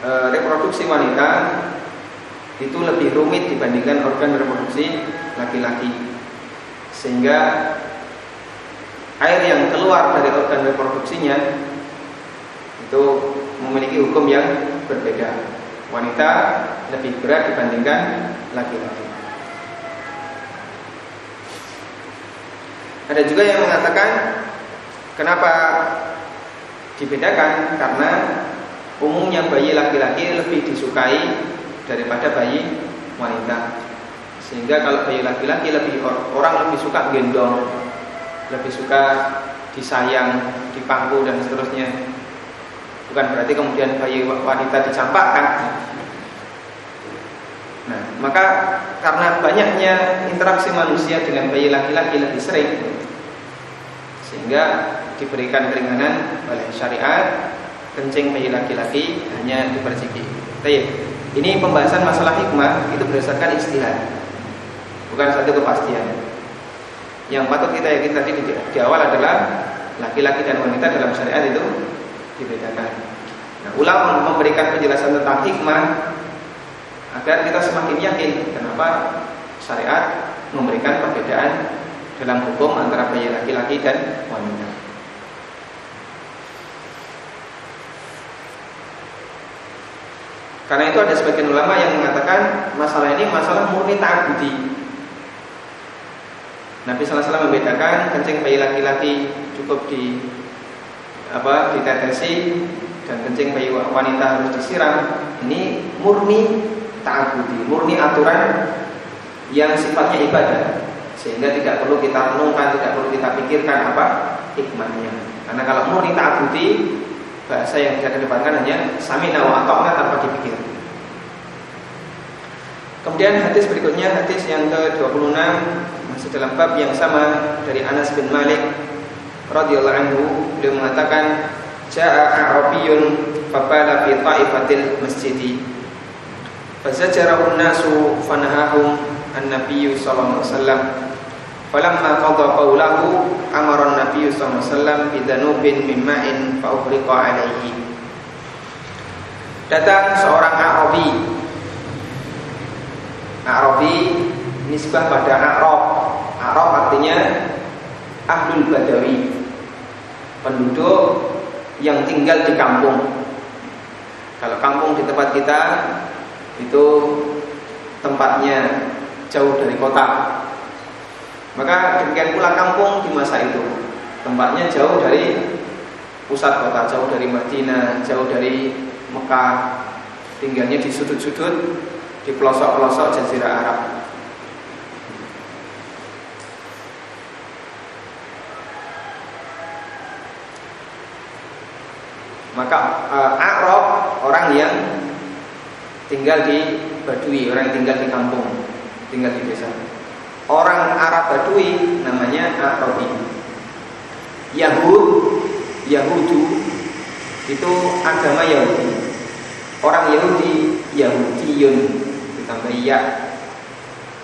e, reproduksi wanita itu lebih rumit dibandingkan organ reproduksi laki-laki. Sehingga air yang keluar dari organ reproduksinya itu memiliki hukum yang berbeda. Wanita lebih berat dibandingkan laki-laki. Ada juga yang mengatakan kenapa dibedakan karena umumnya bayi laki-laki lebih disukai daripada bayi wanita. Sehingga kalau bayi laki-laki lebih orang lebih suka gendong, lebih suka disayang, dipangku dan seterusnya. Bukan berarti kemudian bayi wanita dicampakkan. Nah, maka karena banyaknya interaksi manusia dengan bayi laki-laki lebih sering, sehingga diberikan keringanan oleh syariat kencing bayi laki-laki hanya diperciki. Ini pembahasan masalah hikmah itu berdasarkan istihad, bukan satu kepastian. Yang patut kita yakin tadi di, di awal adalah laki-laki dan wanita dalam syariat itu dibedakan. Nah, ulama memberikan penjelasan tentang hikmah agar kita semakin yakin kenapa syariat memberikan perbedaan dalam hukum antara bayi laki-laki dan wanita. Karena itu ada sebagian ulama yang mengatakan masalah ini masalah murni ta'budi. Nabi SAW membedakan kencing bayi laki-laki cukup di apa ditetesi dan kencing bayi wanita harus disiram. Ini murni ta'budi, murni aturan yang sifatnya ibadah sehingga tidak perlu kita renungkan, tidak perlu kita pikirkan apa hikmahnya. Karena kalau mau ta'budi bahasa yang kita kedepankan hanya samina wa ata'na tanpa dipikir. Kemudian hadis berikutnya hadis yang ke-26 masih dalam bab yang sama dari Anas bin Malik radhiyallahu anhu. Beliau mengatakan jaa a'rabiyun fabala fi ta'ifatil masjidi. Fazajarahu an-nasu fanahahum an-nabiy sallallahu alaihi wasallam. Falamma qada qawlahu amara an-nabiy sallallahu alaihi wasallam bidanubin min ma'in fa alaihi datang seorang Arabi Arabi nisbah pada Arab. Arab artinya Ahlul Badawi penduduk yang tinggal di kampung. Kalau kampung di tempat kita itu tempatnya jauh dari kota. Maka demikian pula kampung di masa itu. Tempatnya jauh dari pusat kota, jauh dari Madinah, jauh dari Mekah, tinggalnya di sudut-sudut, di pelosok-pelosok Jazirah Arab. Maka uh, Arab orang yang tinggal di Badui, orang yang tinggal di kampung tinggal di desa. Orang Arab Badui namanya Arabi. Yahud, Yahudu itu agama Yahudi. Orang Yahudi Yahudiyun ditambah ya.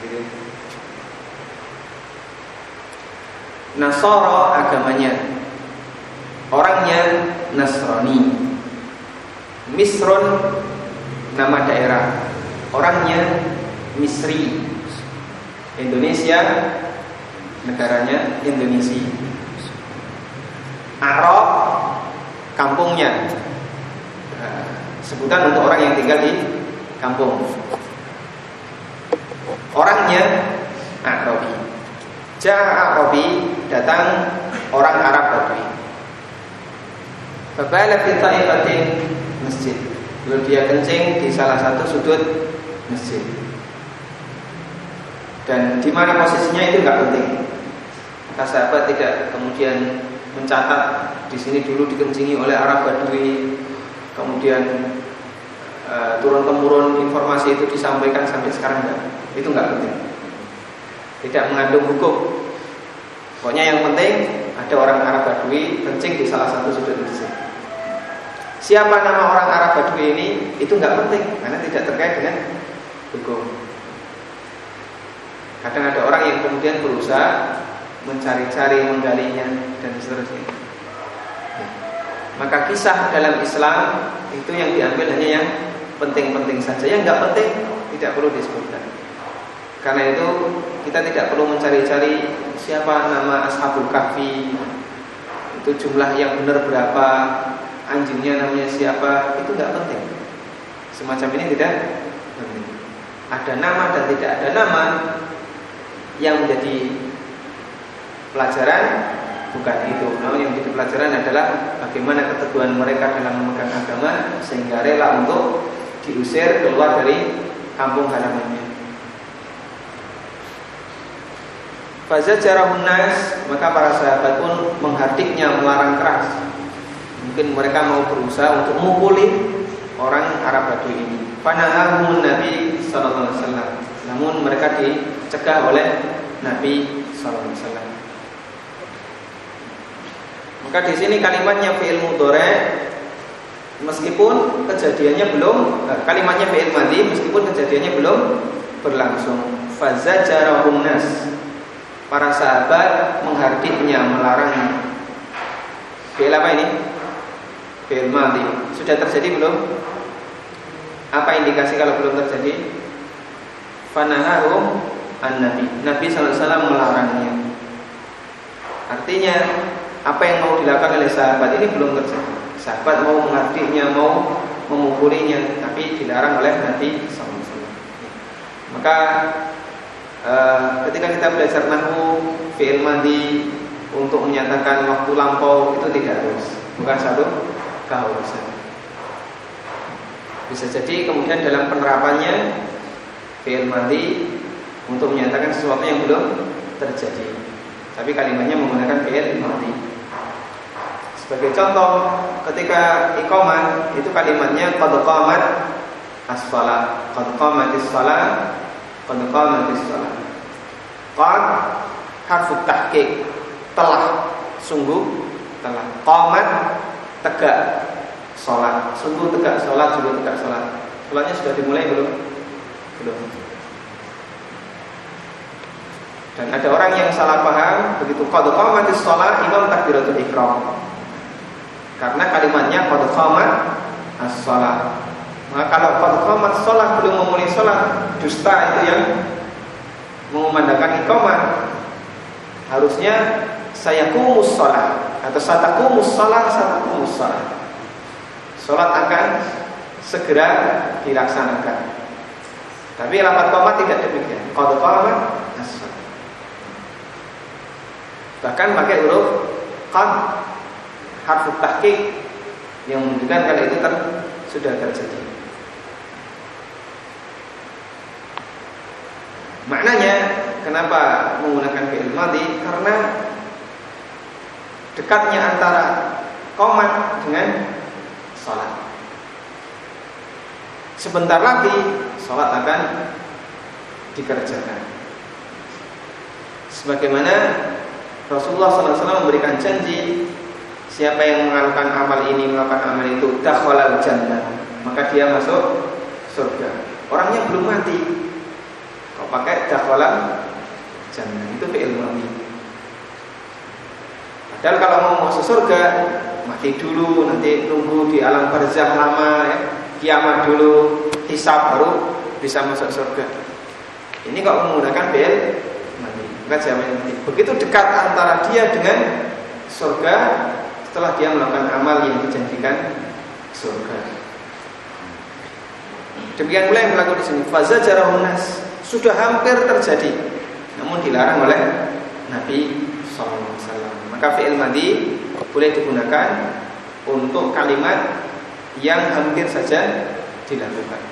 Gitu. Nasoro agamanya Orangnya Nasrani Misron Nama daerah Orangnya Misri Indonesia negaranya Indonesia. Arab kampungnya nah, sebutan untuk orang yang tinggal di kampung. Orangnya Arabi. Ja'a Arabi datang orang Arab Badui. Babala fi ta'ifatin masjid. Lalu dia kencing di salah satu sudut masjid. Dan di mana posisinya itu nggak penting. Maka sahabat tidak kemudian mencatat di sini dulu dikencingi oleh Arab Badui, kemudian e, turun temurun informasi itu disampaikan sampai sekarang enggak. Itu nggak penting. Tidak mengandung hukum. Pokoknya yang penting ada orang Arab Badui kencing di salah satu sudut masjid. Siapa nama orang Arab Badui ini itu nggak penting karena tidak terkait dengan hukum. Kadang ada orang yang kemudian berusaha mencari-cari, menggalinya dan seterusnya. Maka kisah dalam Islam itu yang diambil hanya yang penting-penting saja. Yang nggak penting tidak perlu disebutkan. Karena itu kita tidak perlu mencari-cari siapa nama Ashabul Kahfi, itu jumlah yang benar berapa, anjingnya namanya siapa, itu nggak penting. Semacam ini tidak penting. Ada nama dan tidak ada nama yang menjadi pelajaran bukan itu. Namun yang menjadi pelajaran adalah bagaimana keteguhan mereka dalam memegang agama sehingga rela untuk diusir keluar dari kampung halamannya. Fazajarahun nas maka para sahabat pun menghardiknya melarang keras. Mungkin mereka mau berusaha untuk memukuli orang Arab Badui ini. Panahamun Nabi Sallallahu Alaihi Wasallam. Namun mereka dicegah oleh Nabi Sallallahu Alaihi Wasallam. Maka di sini kalimatnya fi'il mudhari meskipun kejadiannya belum eh, kalimatnya fi'il madi meskipun kejadiannya belum berlangsung. Fazajarahum nas. Para sahabat menghardiknya melarangnya. Fi'il apa ini? Fi'il madi sudah terjadi belum? Apa indikasi kalau belum terjadi? Fanahahum an nabi. Nabi sallallahu melarangnya. Artinya apa yang mau dilakukan oleh sahabat ini belum terjadi Sahabat mau menghadiknya, mau memukulinya, tapi dilarang oleh Nabi SAW. Maka uh, ketika kita belajar nahu fi'il madi untuk menyatakan waktu lampau itu tidak harus, bukan satu keharusan. Bisa jadi kemudian dalam penerapannya fi'il madi untuk menyatakan sesuatu yang belum terjadi. Tapi kalimatnya menggunakan fi'il madi. Sebagai contoh, ketika iqamah itu kalimatnya qad qamat as-shalah, qad qamatis shalah, qad qamatis shalah. Qad harfu tahqiq, telah, sungguh telah. Qamat tegak salat, sungguh tegak salat, sungguh tegak salat. Salatnya sudah dimulai belum? Belum. Dan ada orang yang salah paham begitu qad qamatis shalah imam takbiratul ihram. Karena kalimatnya qad qamat as-shalah. Maka kalau qad qamat shalah belum memulai salat, dusta itu yang mengumandangkan iqamah. Harusnya saya kumus salat atau satakumus salat satakumus salat. Salat akan segera dilaksanakan. Tapi lafaz qamat tidak demikian. Qad qamat as-shalah. Bahkan pakai huruf qad harfu tahqiq yang menunjukkan kalau itu ter, sudah terjadi. Maknanya kenapa menggunakan fi'il madhi? Karena dekatnya antara komat dengan sholat. Sebentar lagi sholat akan dikerjakan. Sebagaimana Rasulullah SAW memberikan janji Siapa yang melakukan amal ini, melakukan amal itu, dakhalal jannah, maka dia masuk surga. Orangnya belum mati. Kau pakai dakhalal jannah, itu fi'il. Padahal kalau mau masuk surga, mati dulu, nanti tunggu di alam barzah lama ya. Kiamat dulu, hisab baru bisa masuk surga. Ini kok menggunakan fi'il mati. Maka jawabannya mati. Begitu dekat antara dia dengan surga setelah dia melakukan amal yang dijanjikan surga. Demikian pula yang berlaku di sini. Faza jarahunas sudah hampir terjadi, namun dilarang oleh Nabi SAW. Maka fi'il madi boleh digunakan untuk kalimat yang hampir saja dilakukan.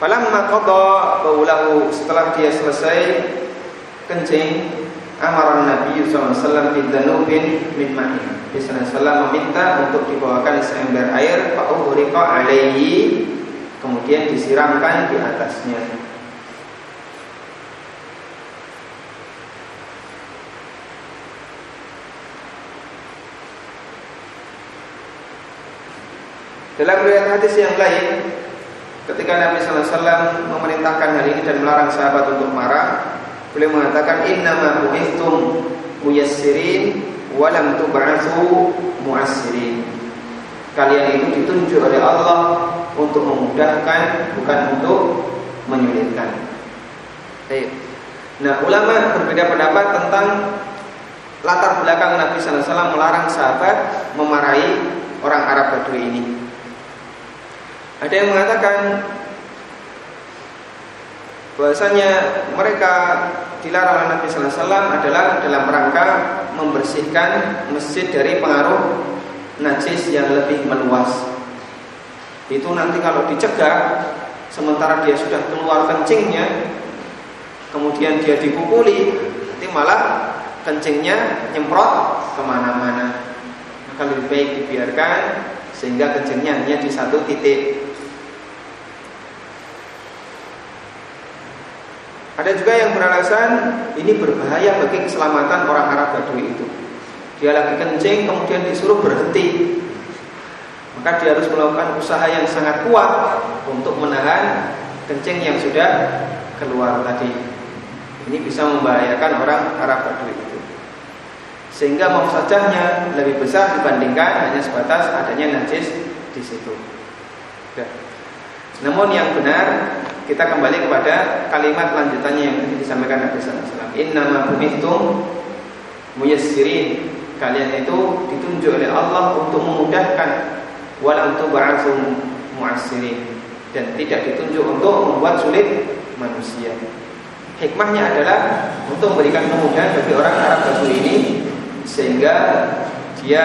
Falamma qada baulahu setelah dia selesai kencing Amaran Nabi SAW Bidanubin min ma'in. Nabi SAW meminta untuk dibawakan seember air Fa'uhriqa alaihi. Kemudian disiramkan di atasnya. Dalam riwayat hadis yang lain Ketika Nabi SAW memerintahkan hal ini dan melarang sahabat untuk marah Beliau mengatakan innama bu'ithum muyassirin wa lam tub'atsu mu'assirin. Kalian itu ditunjuk oleh Allah untuk memudahkan bukan untuk menyulitkan. Baik. Nah, ulama berbeda pendapat tentang latar belakang Nabi wasallam melarang sahabat memarahi orang Arab Badui ini. Ada yang mengatakan bahwasanya mereka dilarang oleh Nabi Sallallahu Alaihi Wasallam adalah dalam rangka membersihkan masjid dari pengaruh najis yang lebih meluas. Itu nanti kalau dicegah, sementara dia sudah keluar kencingnya, kemudian dia dipukuli, nanti malah kencingnya nyemprot ke mana-mana. Maka lebih baik dibiarkan sehingga kencingnya hanya di satu titik Ada juga yang beralasan ini berbahaya bagi keselamatan orang Arab Badui itu. Dia lagi kencing kemudian disuruh berhenti. Maka dia harus melakukan usaha yang sangat kuat untuk menahan kencing yang sudah keluar tadi. Ini bisa membahayakan orang Arab Badui itu. Sehingga mafsadahnya lebih besar dibandingkan hanya sebatas adanya najis di situ. Ya. Namun yang benar kita kembali kepada kalimat lanjutannya yang tadi disampaikan Nabi Sallallahu Alaihi Wasallam. Inna ma muyassirin. Kalian itu ditunjuk oleh Allah untuk memudahkan wala untuk ba'atsum mu'assirin dan tidak ditunjuk untuk membuat sulit manusia. Hikmahnya adalah untuk memberikan kemudahan bagi orang Arab Badui ini sehingga dia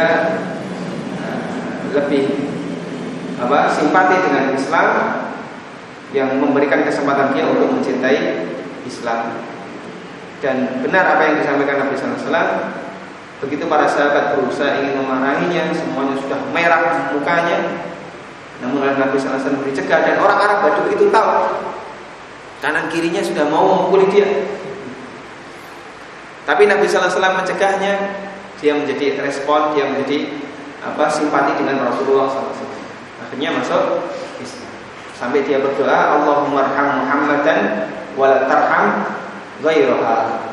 eh, lebih apa simpati dengan Islam yang memberikan kesempatan dia untuk mencintai Islam. Dan benar apa yang disampaikan Nabi Wasallam Begitu para sahabat berusaha ingin memarahinya, semuanya sudah merah mukanya. Namun Nabi Wasallam dicegah dan orang Arab Badui itu tahu kanan kirinya sudah mau memukuli dia. Tapi Nabi Wasallam mencegahnya, dia menjadi respon, dia menjadi apa simpati dengan Rasulullah SAW. Akhirnya masuk. Sampai dia berdoa, Allahumma arham Muhammadan wala tarham ghairaha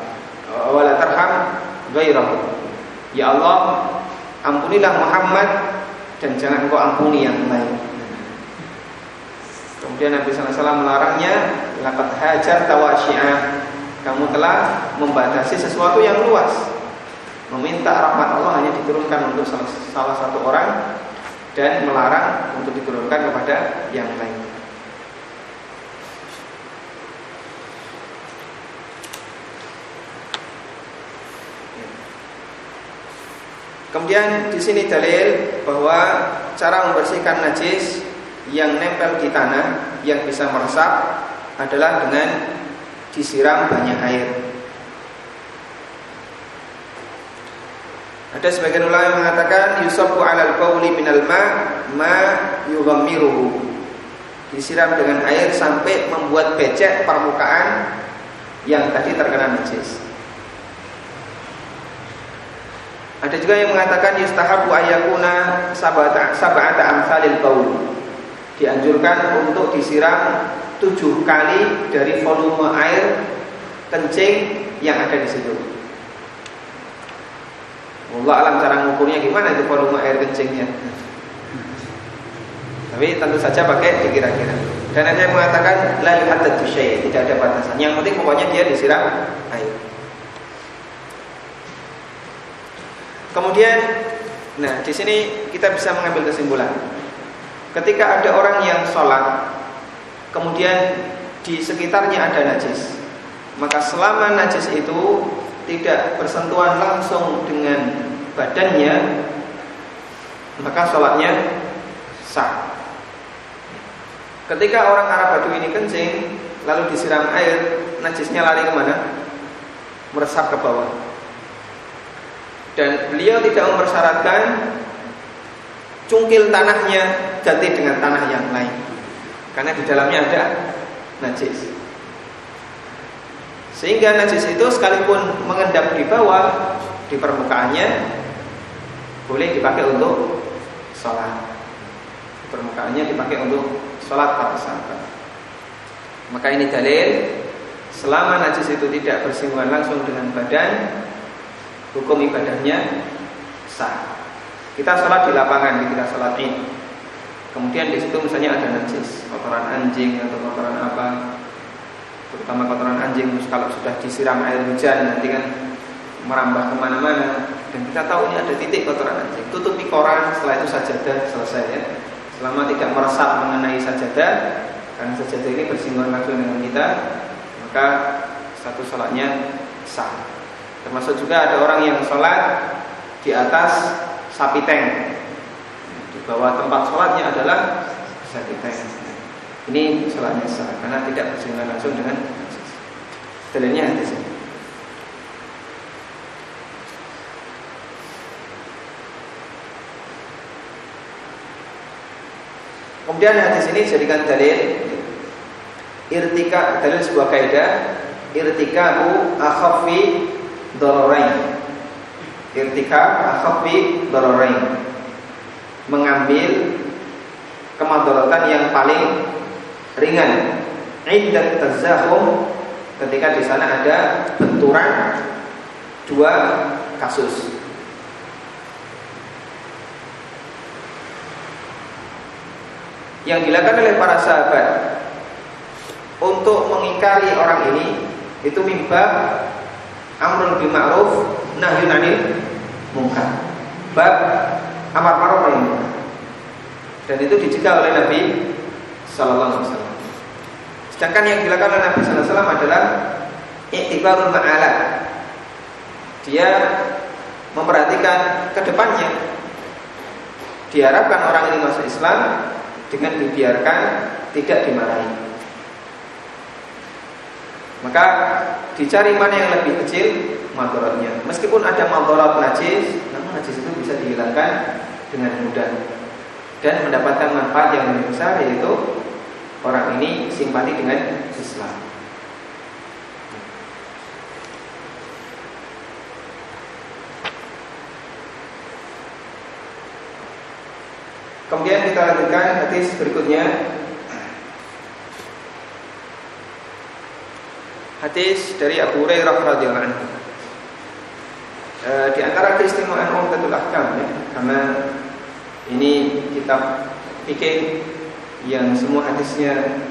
wala tarham ghairahu. Ya Allah, ampunilah Muhammad dan jangan engkau ampuni yang lain. Kemudian Nabi SAW melarangnya, lapat hajar tawasyi'ah. Kamu telah membatasi sesuatu yang luas. Meminta rahmat Allah hanya diturunkan untuk salah satu orang dan melarang untuk diturunkan kepada yang lain. Kemudian di sini dalil bahwa cara membersihkan najis yang nempel di tanah yang bisa meresap adalah dengan disiram banyak air. Ada sebagian ulama yang mengatakan yusabu alal bauli minal ma ma yughammiruhu. Disiram dengan air sampai membuat becek permukaan yang tadi terkena najis. Ada juga yang mengatakan yustahabu ayakuna sabata sabata amsalil baul. Dianjurkan untuk disiram tujuh kali dari volume air kencing yang ada di situ. Allah alam cara mengukurnya gimana itu volume air kencingnya. Tapi tentu saja pakai dikira-kira. Dan ada yang mengatakan la yuhaddadu tidak ada batasan. Yang penting pokoknya dia disiram air. Kemudian, nah di sini kita bisa mengambil kesimpulan. Ketika ada orang yang sholat, kemudian di sekitarnya ada najis, maka selama najis itu tidak bersentuhan langsung dengan badannya, maka sholatnya sah. Ketika orang Arab Badui ini kencing, lalu disiram air, najisnya lari ke mana? Meresap ke bawah dan beliau tidak mempersyaratkan cungkil tanahnya ganti dengan tanah yang lain. Karena di dalamnya ada najis. Sehingga najis itu sekalipun mengendap di bawah di permukaannya boleh dipakai untuk sholat. Permukaannya dipakai untuk sholat para sahabat maka ini dalil selama najis itu tidak bersinggungan langsung dengan badan hukum ibadahnya sah. Kita sholat di lapangan, kita sholat ini. Kemudian di situ misalnya ada najis, kotoran anjing atau kotoran apa, terutama kotoran anjing kalau sudah disiram air hujan nanti kan merambah ke mana-mana. Dan kita tahu ini ada titik kotoran anjing. Tutupi koran setelah itu sajadah selesai ya. Selama tidak meresap mengenai sajadah karena sajadah ini bersinggungan langsung dengan kita maka satu sholatnya sah Termasuk juga ada orang yang sholat di atas sapi tank. Di bawah tempat sholatnya adalah sapi tank. Ini sholatnya sah karena tidak bersinggungan langsung dengan dalilnya di sini. Kemudian hadis ini jadikan dalil irtika dalil sebuah kaidah irtikabu akhaffi Dororain. Irtikab akhfi dararain mengambil kemadaratan yang paling ringan. Indat tazahum ketika di sana ada benturan dua kasus. Yang dilakukan oleh para sahabat untuk mengingkari orang ini itu mimba amrun bil ma'ruf nahyun 'anil munkar. Bab amar ma'ruf nahi munkar. Dan itu dicegah oleh Nabi sallallahu alaihi wasallam. Sedangkan yang dilakukan oleh Nabi sallallahu alaihi wasallam adalah i'tibarul ma'ala. Dia memperhatikan ke depannya. Diharapkan orang ini masuk Islam dengan dibiarkan tidak dimarahi. Maka dicari mana yang lebih kecil madorotnya. Meskipun ada madorot najis, namun najis itu bisa dihilangkan dengan mudah dan mendapatkan manfaat yang lebih besar yaitu orang ini simpati dengan Islam. Kemudian kita lanjutkan hadis berikutnya Hadis dari Abu Hurairah radhiyallahu anhu. E, di antara keistimewaan Umdatul Ahkam ya, karena ini kitab fikih yang semua hadisnya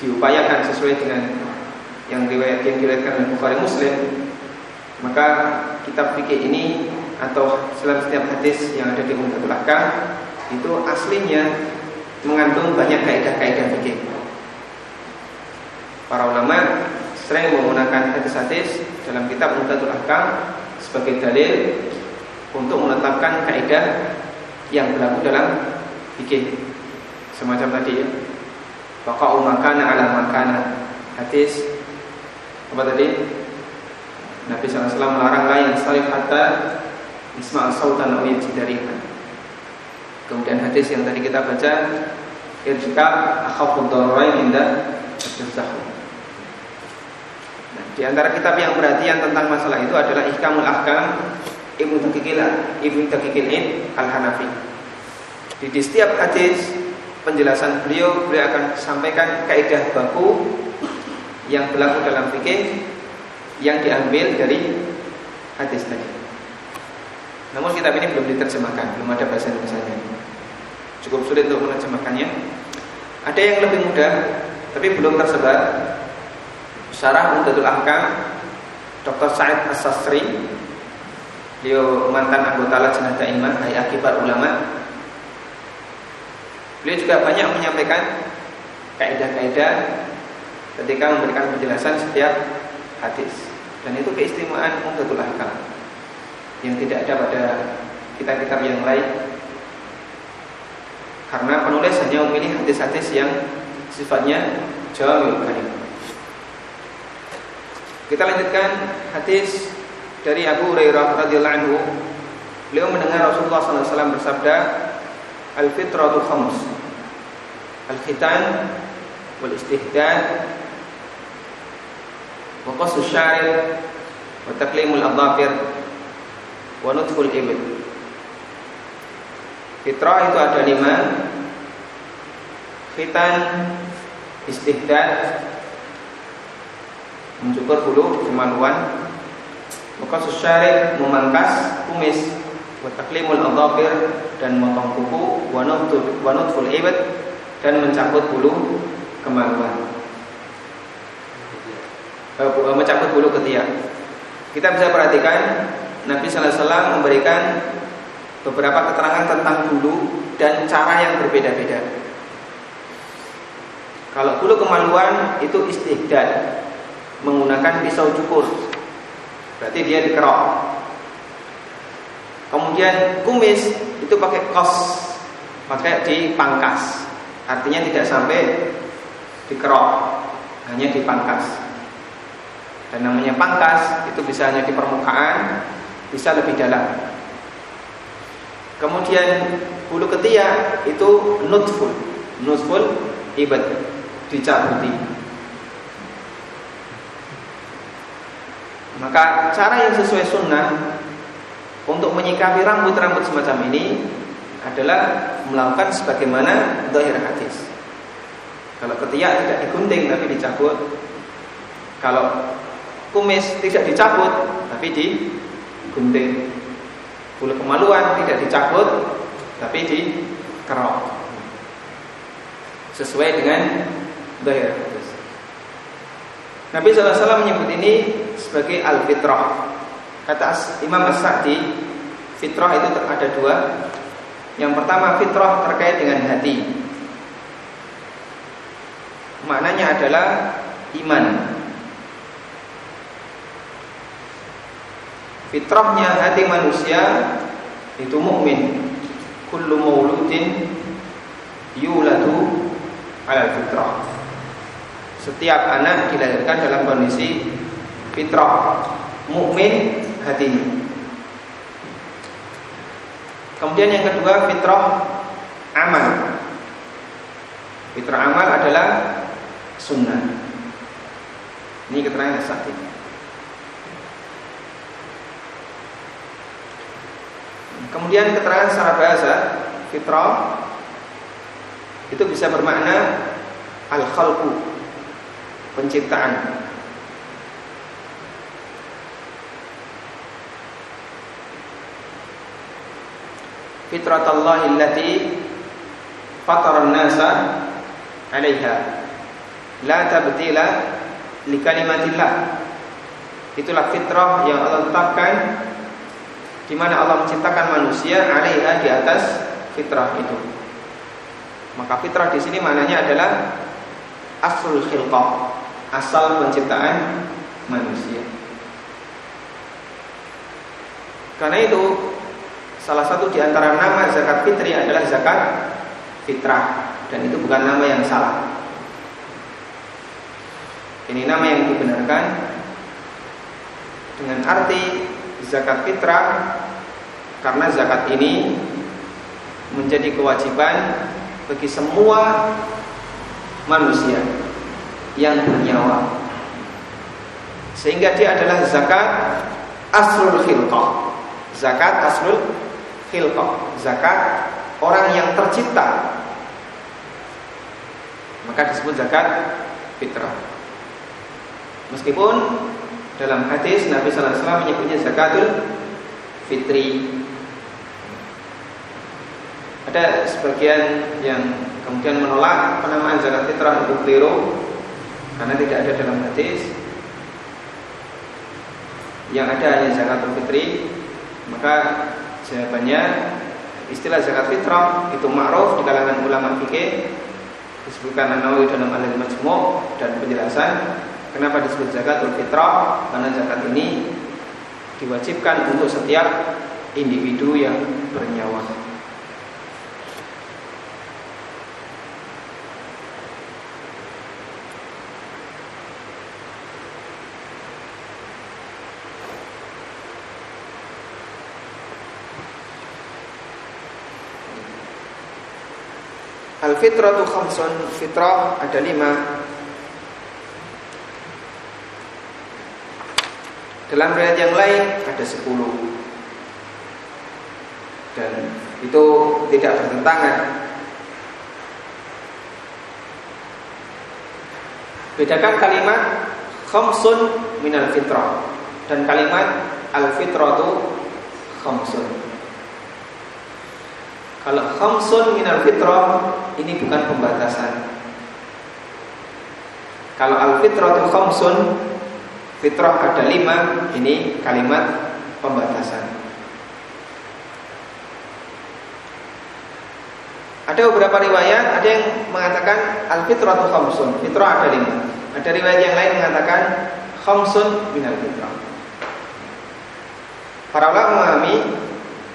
diupayakan sesuai dengan yang riwayat yang diriwayatkan oleh Bukhari Muslim maka kitab fikih ini atau dalam setiap hadis yang ada di Umdatul Ahkam itu aslinya mengandung banyak kaidah-kaidah fikih Para ulama sering menggunakan hadis-hadis dalam kitab Mudatul Ahkam sebagai dalil untuk menetapkan kaidah yang berlaku dalam fikih. Semacam tadi ya. Waqa'u makana ala makana. Hadis apa tadi? Nabi SAW melarang lain salif hatta isma'al sautan aw yajidariha. Kemudian hadis yang tadi kita baca irjika akhafu dharrain inda Nah, di antara kitab yang perhatian tentang masalah itu adalah Ihkamul Ahkam Ibnu Taqiqil Ibnu Taqiqil Al-Hanafi. Di, di setiap hadis penjelasan beliau beliau akan sampaikan kaidah baku yang berlaku dalam fikih yang diambil dari hadis tadi. Namun kitab ini belum diterjemahkan, belum ada bahasa Indonesia-nya. Cukup sulit untuk menerjemahkannya. Ada yang lebih mudah tapi belum tersebar Syarah Umdatul Ahkam Dr. Said As-Sasri Beliau mantan anggota Lajnah Daimah Hayat Akibat Ulama Beliau juga banyak menyampaikan kaidah-kaidah ketika memberikan penjelasan setiap hadis dan itu keistimewaan Umdatul Ahkam yang tidak ada pada kitab-kitab yang lain karena penulis hanya memilih hadis-hadis yang sifatnya jawabul kalim. Kita lanjutkan hadis dari Abu Hurairah radhiyallahu anhu. Beliau mendengar Rasulullah SAW bersabda, "Al-fitratu khams. Al-khitan wal istihdad wa qasu syarib wa taqlimul adhafir wa nutful ibn." Fitrah itu ada lima Khitan istihdad mencukur bulu kemaluan. Maka syarif memangkas kumis wa taklimul adhafir dan motong kuku wa nutful ibad dan mencabut bulu kemaluan. Eh, eh, mencabut bulu ketiak. Kita bisa perhatikan Nabi Sallallahu Alaihi Wasallam memberikan beberapa keterangan tentang bulu dan cara yang berbeda-beda. Kalau bulu kemaluan itu istihdad menggunakan pisau cukur. Berarti dia dikerok. Kemudian kumis itu pakai kos, pakai dipangkas. Artinya tidak sampai dikerok, hanya dipangkas. Dan namanya pangkas itu bisa hanya di permukaan, bisa lebih dalam. Kemudian bulu ketiak itu nutful, nutful ibadah dicabuti. Maka cara yang sesuai sunnah untuk menyikapi rambut-rambut semacam ini adalah melakukan sebagaimana zahir hadis. Kalau ketiak tidak digunting tapi dicabut. Kalau kumis tidak dicabut tapi digunting. Bulu kemaluan tidak dicabut tapi dikerok. Sesuai dengan zahir hadis. Nabi SAW menyebut ini sebagai al-fitrah. Kata Imam As-Sa'di, fitrah itu ada dua. Yang pertama fitrah terkait dengan hati. Maknanya adalah iman. Fitrahnya hati manusia itu mukmin. Kullu mauludin yuladu ala fitrah. Setiap anak dilahirkan dalam kondisi fitrah, mukmin hatinya. Kemudian yang kedua fitrah amal. Fitrah amal adalah sunnah. Ini keterangan saat ini. Kemudian keterangan secara bahasa fitrah itu bisa bermakna al-khalqu penciptaan. Fitratallahi allati fatara an-nasa 'alaiha. La tabdila li kalimatillah. Itulah fitrah yang Allah tetapkan di mana Allah menciptakan manusia 'alaiha di atas fitrah itu. Maka fitrah di sini maknanya adalah aslul khilqah, asal penciptaan manusia. Karena itu salah satu di antara nama zakat fitri adalah zakat fitrah. Dan itu bukan nama yang salah. Ini nama yang dibenarkan dengan arti zakat fitrah karena zakat ini menjadi kewajiban bagi semua manusia yang bernyawa. Sehingga dia adalah zakat aslul khilqah. Zakat aslul khilqah zakat orang yang tercipta. Maka disebut zakat fitrah. Meskipun dalam hadis Nabi sallallahu alaihi wasallam menyebutnya zakatul fitri. Ada sebagian yang kemudian menolak penamaan zakat fitrah itu keliru karena tidak ada dalam hadis. Yang ada hanya zakat fitri maka jawabannya istilah zakat fitrah itu ma'ruf di kalangan ulama fikih disebutkan An-Nawawi dalam Al-Majmu' dan penjelasan kenapa disebut zakatul fitrah karena zakat ini diwajibkan untuk setiap individu yang bernyawa. Al fitratu khamsun Fitrah ada lima. Dalam riwayat yang lain ada sepuluh. Dan itu tidak bertentangan. Bedakan kalimat Khamsun minal fitrah Dan kalimat Al fitratu khamsun kalau khamsun minal fitrah ini bukan pembatasan. Kalau al fitrah itu khamsun fitrah ada lima ini kalimat pembatasan. Ada beberapa riwayat ada yang mengatakan al fitrah itu khamsun fitrah ada lima. Ada riwayat yang lain mengatakan khamsun minal fitrah. Para ulama memahami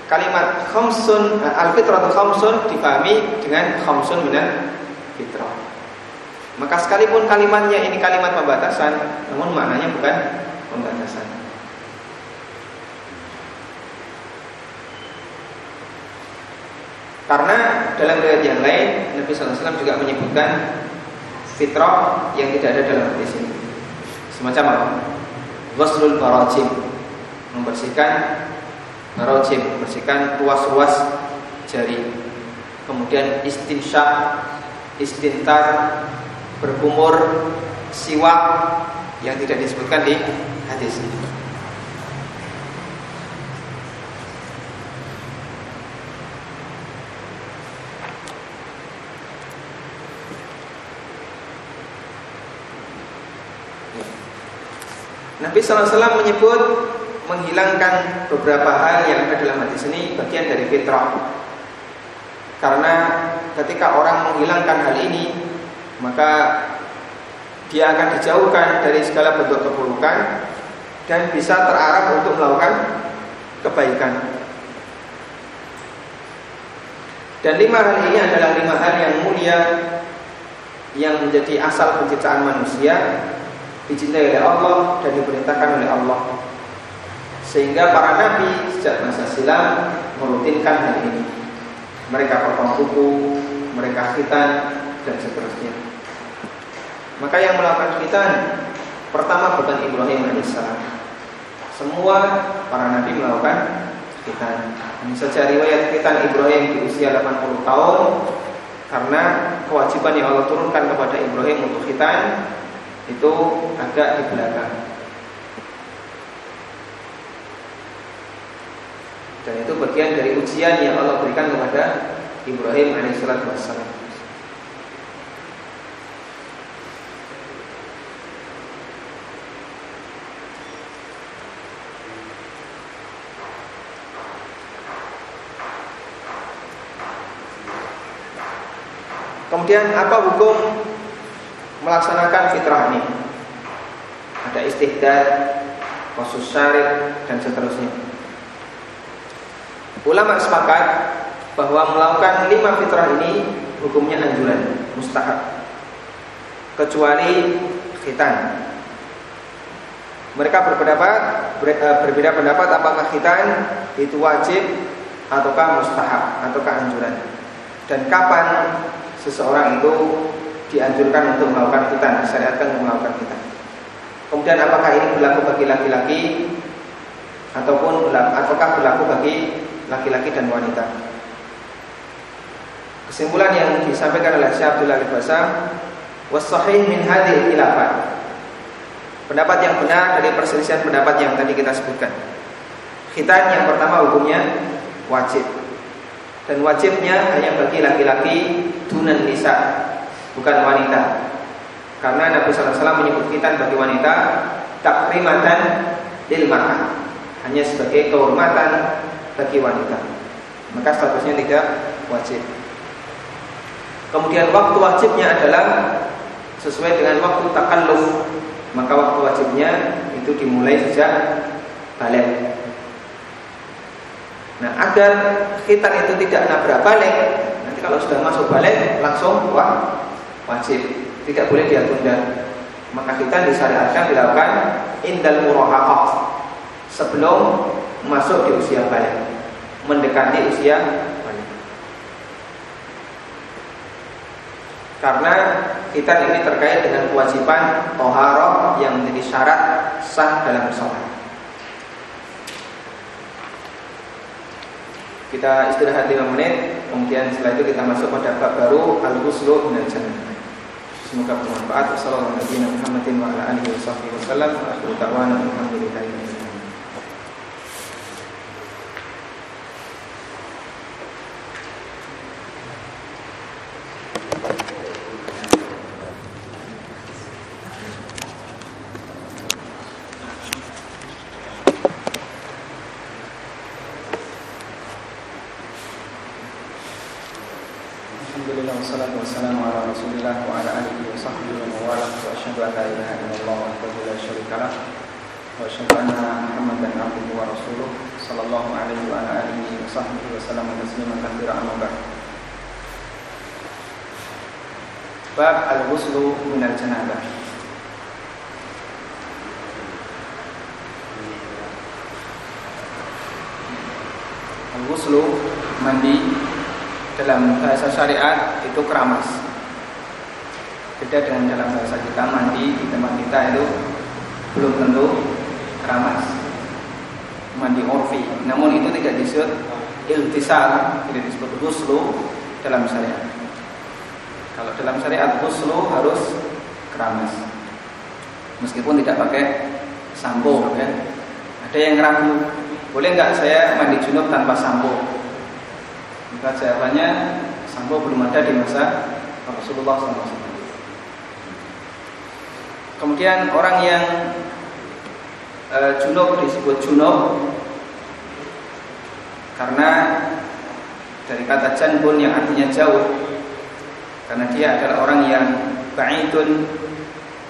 kalimat khamsun eh, al fitratu khamsun dipahami dengan khamsun minal fitrah. Maka sekalipun kalimatnya ini kalimat pembatasan, namun maknanya bukan pembatasan. Karena dalam riwayat yang lain Nabi SAW juga menyebutkan fitrah yang tidak ada dalam hadis ini. Semacam apa? Ghuslul barajim membersihkan barajim, membersihkan ruas-ruas jari. Kemudian istinsyak, istintar, berkumur, siwak yang tidak disebutkan di hadis. Nabi SAW menyebut menghilangkan beberapa hal yang ada dalam hadis ini bagian dari fitrah. Karena ketika orang menghilangkan hal ini, maka dia akan dijauhkan dari segala bentuk keburukan dan bisa terarah untuk melakukan kebaikan. Dan lima hal ini adalah lima hal yang mulia yang menjadi asal penciptaan manusia dicintai oleh Allah dan diperintahkan oleh Allah. Sehingga para nabi sejak masa silam merutinkan hal ini. Mereka potong kuku, mereka khitan dan seterusnya. Maka yang melakukan khitan pertama bukan Ibrahim alaihissalam. Semua para nabi melakukan khitan. Ini saja riwayat khitan Ibrahim di usia 80 tahun karena kewajiban yang Allah turunkan kepada Ibrahim untuk khitan itu agak di belakang. Dan itu bagian dari ujian yang Allah berikan kepada Ibrahim alaihissalam. Kemudian apa hukum melaksanakan fitrah ini. Ada istihdad, khusus syarif dan seterusnya. Ulama sepakat bahwa melakukan lima fitrah ini hukumnya anjuran, mustahab. Kecuali khitan. Mereka berpendapat eh, berbeda pendapat apakah khitan itu wajib ataukah mustahab ataukah anjuran. Dan kapan seseorang itu dianjurkan untuk melakukan khitan, disyariatkan untuk melakukan khitan. Kemudian apakah ini berlaku bagi laki-laki ataupun apakah berlaku bagi laki-laki dan wanita? Kesimpulan yang disampaikan oleh Syekh Abdullah Al-Basam wasahih min hadhil khilafat. Pendapat yang benar dari perselisihan pendapat yang tadi kita sebutkan. Khitan yang pertama hukumnya wajib. Dan wajibnya hanya bagi laki-laki dunan nisa bukan wanita. Karena Nabi SAW menyebut kita bagi wanita takrimatan lil hanya sebagai kehormatan bagi wanita. Maka statusnya tidak wajib. Kemudian waktu wajibnya adalah sesuai dengan waktu takalluf. Maka waktu wajibnya itu dimulai sejak balik. Nah, agar khitan itu tidak nabrak balik, nanti kalau sudah masuk balik langsung wah wajib, tidak boleh dia tunda. Maka kita disyariatkan dilakukan indal murahaqah sebelum masuk di usia balik, mendekati usia balik. Karena kita ini terkait dengan kewajiban toharoh yang menjadi syarat sah dalam sholat. Kita istirahat 5 menit, kemudian setelah itu kita masuk pada bab baru al-ghuslu minal jannah. Semoga bermanfaat. Wassalamualaikum warahmatullahi wabarakatuh. Bab al-ghuslu minal janabah. Al-ghuslu mandi dalam bahasa syariat itu keramas. Beda dengan dalam bahasa kita mandi di tempat kita itu belum tentu keramas. Mandi orfi namun itu tidak disebut iltisal tidak disebut ghuslu dalam syariat. Kalau dalam syariat ghuslu harus keramas. Meskipun tidak pakai sampo ya. Ada yang ragu boleh nggak saya mandi junub tanpa sampo? Maka jawabannya sampo belum ada di masa Rasulullah SAW kemudian orang yang uh, junub disebut junub karena dari kata janbun yang artinya jauh. Karena dia adalah orang yang ba'idun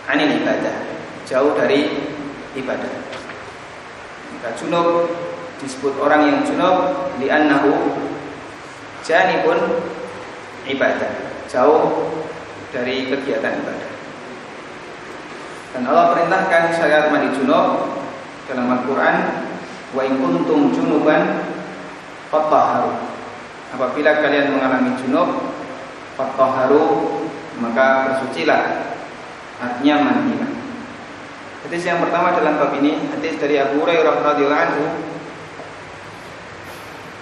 anil ibadah jauh dari ibadah. Maka junub disebut orang yang junub li'annahu janibun ibadah. Jauh dari kegiatan ibadah. Dan Allah perintahkan syariat mandi junub dalam Al-Quran Wa in kuntum junuban Fattaharu Apabila kalian mengalami junub Fattaharu Maka bersucilah Artinya mandilah Hadis yang pertama dalam bab ini Hadis dari Abu Hurairah radhiyallahu anhu.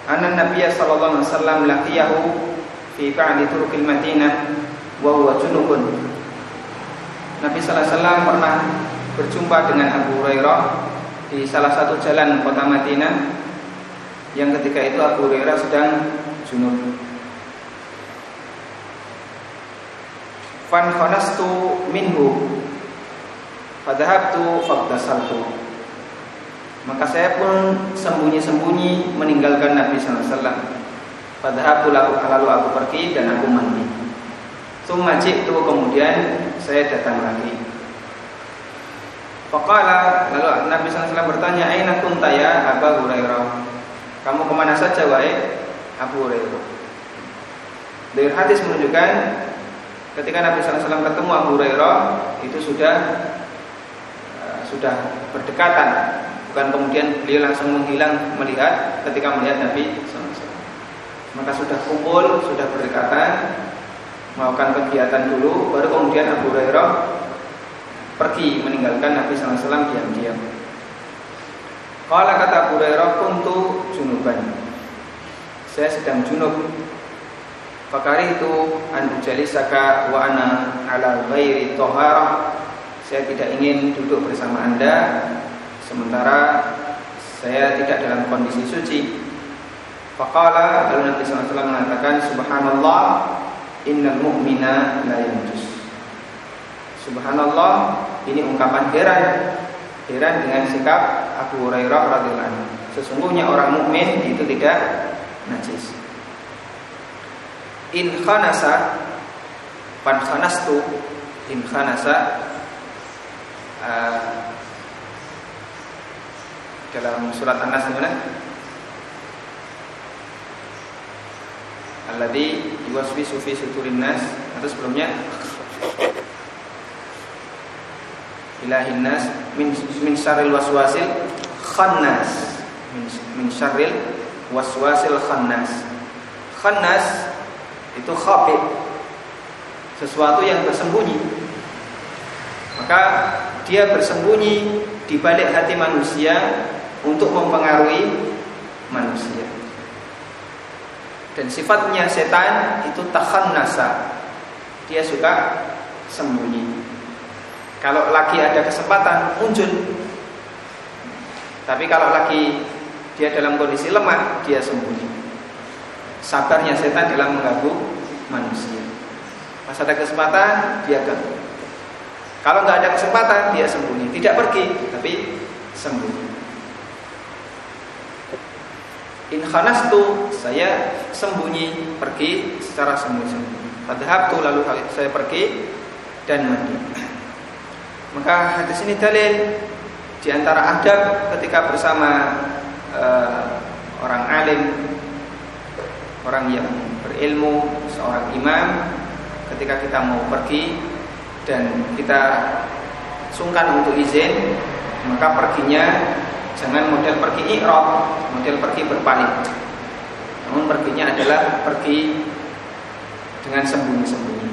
Anna Nabi sallallahu alaihi wasallam laqiyahu fi ba'di turuqil Madinah wa huwa junubun Nabi Sallallahu Alaihi Wasallam pernah berjumpa dengan Abu Hurairah di salah satu jalan kota Madinah yang ketika itu Abu Hurairah sedang junub. Fan khanastu minhu Fadahabtu faqdasaltu Maka saya pun sembunyi-sembunyi meninggalkan Nabi Sallallahu Alaihi Wasallam. Fadahabtu lalu aku pergi dan aku mandi. Summa itu kemudian saya datang lagi. Fakala lalu Nabi SAW bertanya, Aina kunta ya Abu Hurairah? Kamu ke mana saja wahai Abu Hurairah? Dari hadis menunjukkan ketika Nabi SAW ketemu Abu Hurairah itu sudah uh, sudah berdekatan, bukan kemudian beliau langsung menghilang melihat ketika melihat Nabi. Maka sudah kumpul, sudah berdekatan, melakukan kegiatan dulu baru kemudian Abu Hurairah pergi meninggalkan Nabi SAW diam-diam. Kalau kata Abu Hurairah kuntu junuban. Saya sedang junub. Fakari itu andu jalisaka wa ana ala ghairi tohara. Saya tidak ingin duduk bersama anda sementara saya tidak dalam kondisi suci. Fakala lalu Nabi SAW mengatakan Subhanallah innal mu'mina la yanjus. Subhanallah, ini ungkapan heran. Heran dengan sikap Abu Hurairah radhiyallahu. Sesungguhnya orang mukmin itu tidak najis. In khanasa pan khanastu in khanasa uh, dalam surat An-Nas? Alladhi yuwaswisu fi suturin nas. Atau sebelumnya ilahin nas min min syarril waswasil khannas min, min syarril waswasil khannas khannas itu khafi sesuatu yang bersembunyi. Maka dia bersembunyi di balik hati manusia untuk mempengaruhi manusia dan sifatnya setan itu tahan nasa. Dia suka sembunyi. Kalau lagi ada kesempatan muncul. Tapi kalau lagi dia dalam kondisi lemah, dia sembunyi. Sabarnya setan dalam mengganggu manusia. Pas ada kesempatan, dia ganggu. Kalau nggak ada kesempatan, dia sembunyi. Tidak pergi, tapi sembunyi. In khanastu saya sembunyi pergi secara sembunyi-sembunyi. Padahal lalu saya pergi dan mandi. Maka hadis ini dalil di antara adab ketika bersama uh, orang alim, orang yang berilmu, seorang imam ketika kita mau pergi dan kita sungkan untuk izin, maka perginya Jangan model pergi ikhram, model pergi berpaling. Namun perginya adalah pergi dengan sembunyi-sembunyi.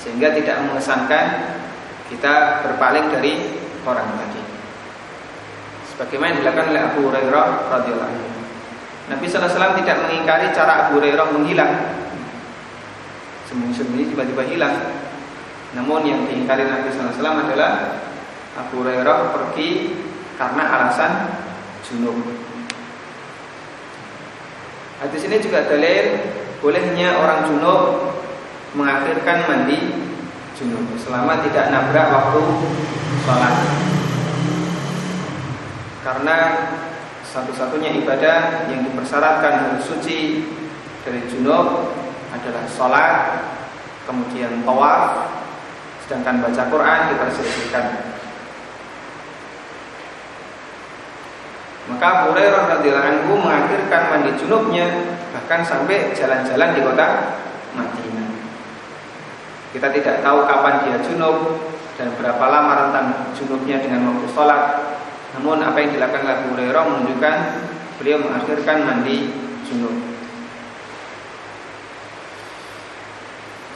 Sehingga tidak mengesankan kita berpaling dari orang tadi. Sebagaimana dilakukan oleh Abu Hurairah radhiyallahu anhu. Nabi wasallam tidak mengingkari cara Abu Hurairah menghilang. Sembunyi-sembunyi tiba-tiba hilang. Namun yang diingkari Nabi wasallam adalah Abu Hurairah pergi karena alasan junub. Hadis ini juga dalil bolehnya orang junub mengakhirkan mandi junub selama tidak nabrak waktu sholat. Karena satu-satunya ibadah yang dipersyaratkan harus suci dari junub adalah sholat, kemudian tawaf, sedangkan baca Quran diperselisihkan. Maka Abu Hurairah radhiyallahu anhu mengakhirkan mandi junubnya bahkan sampai jalan-jalan di kota Madinah. Kita tidak tahu kapan dia junub dan berapa lama rentang junubnya dengan waktu sholat. Namun apa yang dilakukan oleh Abu Hurairah menunjukkan beliau mengakhirkan mandi junub.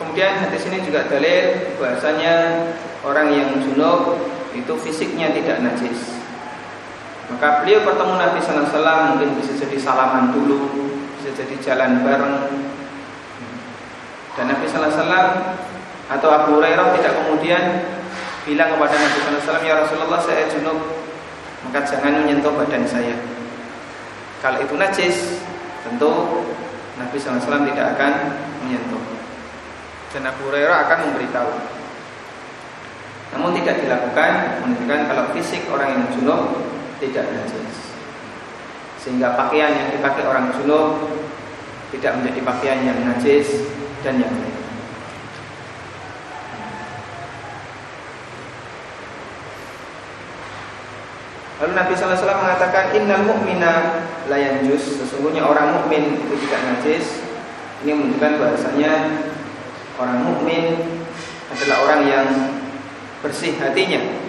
Kemudian hadis ini juga dalil bahasanya orang yang junub itu fisiknya tidak najis. Maka beliau bertemu Nabi Wasallam mungkin bisa jadi salaman dulu, bisa jadi jalan bareng. Dan Nabi Wasallam atau Abu Hurairah tidak kemudian bilang kepada Nabi Wasallam ya Rasulullah saya junub maka jangan menyentuh badan saya. Kalau itu najis, tentu Nabi SAW tidak akan menyentuh. Dan Abu Hurairah akan memberitahu. Namun tidak dilakukan menunjukkan kalau fisik orang yang junub tidak najis. Sehingga pakaian yang dipakai orang junub tidak menjadi pakaian yang najis dan yang lain. Lalu Nabi SAW mengatakan Innal mu'mina layan jus Sesungguhnya orang mukmin itu tidak najis Ini menunjukkan bahasanya Orang mukmin adalah orang yang bersih hatinya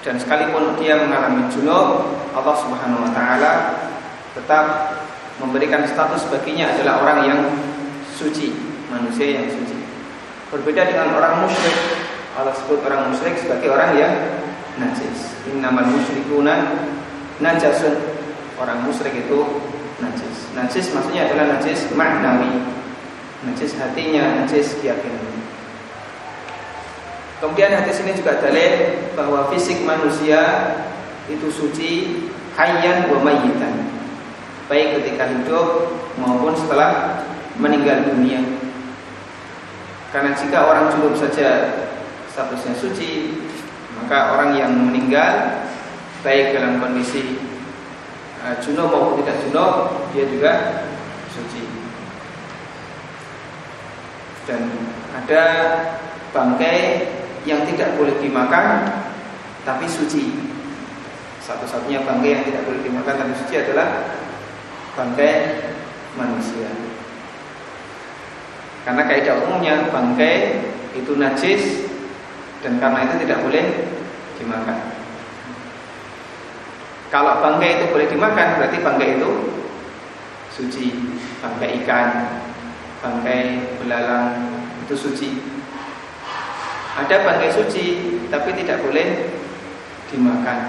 Dan sekalipun dia mengalami junub Allah subhanahu wa ta'ala Tetap memberikan status baginya adalah orang yang suci Manusia yang suci Berbeda dengan orang musyrik Allah sebut orang musyrik sebagai orang yang najis. Innamal musyrikuna najasun. Orang musyrik itu najis. Najis maksudnya adalah najis maknawi. Najis hatinya, najis keyakinan. Kemudian hadis ini juga dalil bahwa fisik manusia itu suci hayyan wa mayyitan. Baik ketika hidup maupun setelah meninggal dunia. Karena jika orang junub saja statusnya suci, maka orang yang meninggal baik dalam kondisi uh, junub maupun tidak junub dia juga suci. Dan ada bangkai yang tidak boleh dimakan tapi suci. Satu-satunya bangkai yang tidak boleh dimakan tapi suci adalah bangkai manusia. Karena kaidah umumnya bangkai itu najis dan karena itu tidak boleh dimakan. Kalau bangkai itu boleh dimakan, berarti bangkai itu suci. Bangkai ikan, bangkai belalang itu suci. Ada bangkai suci, tapi tidak boleh dimakan.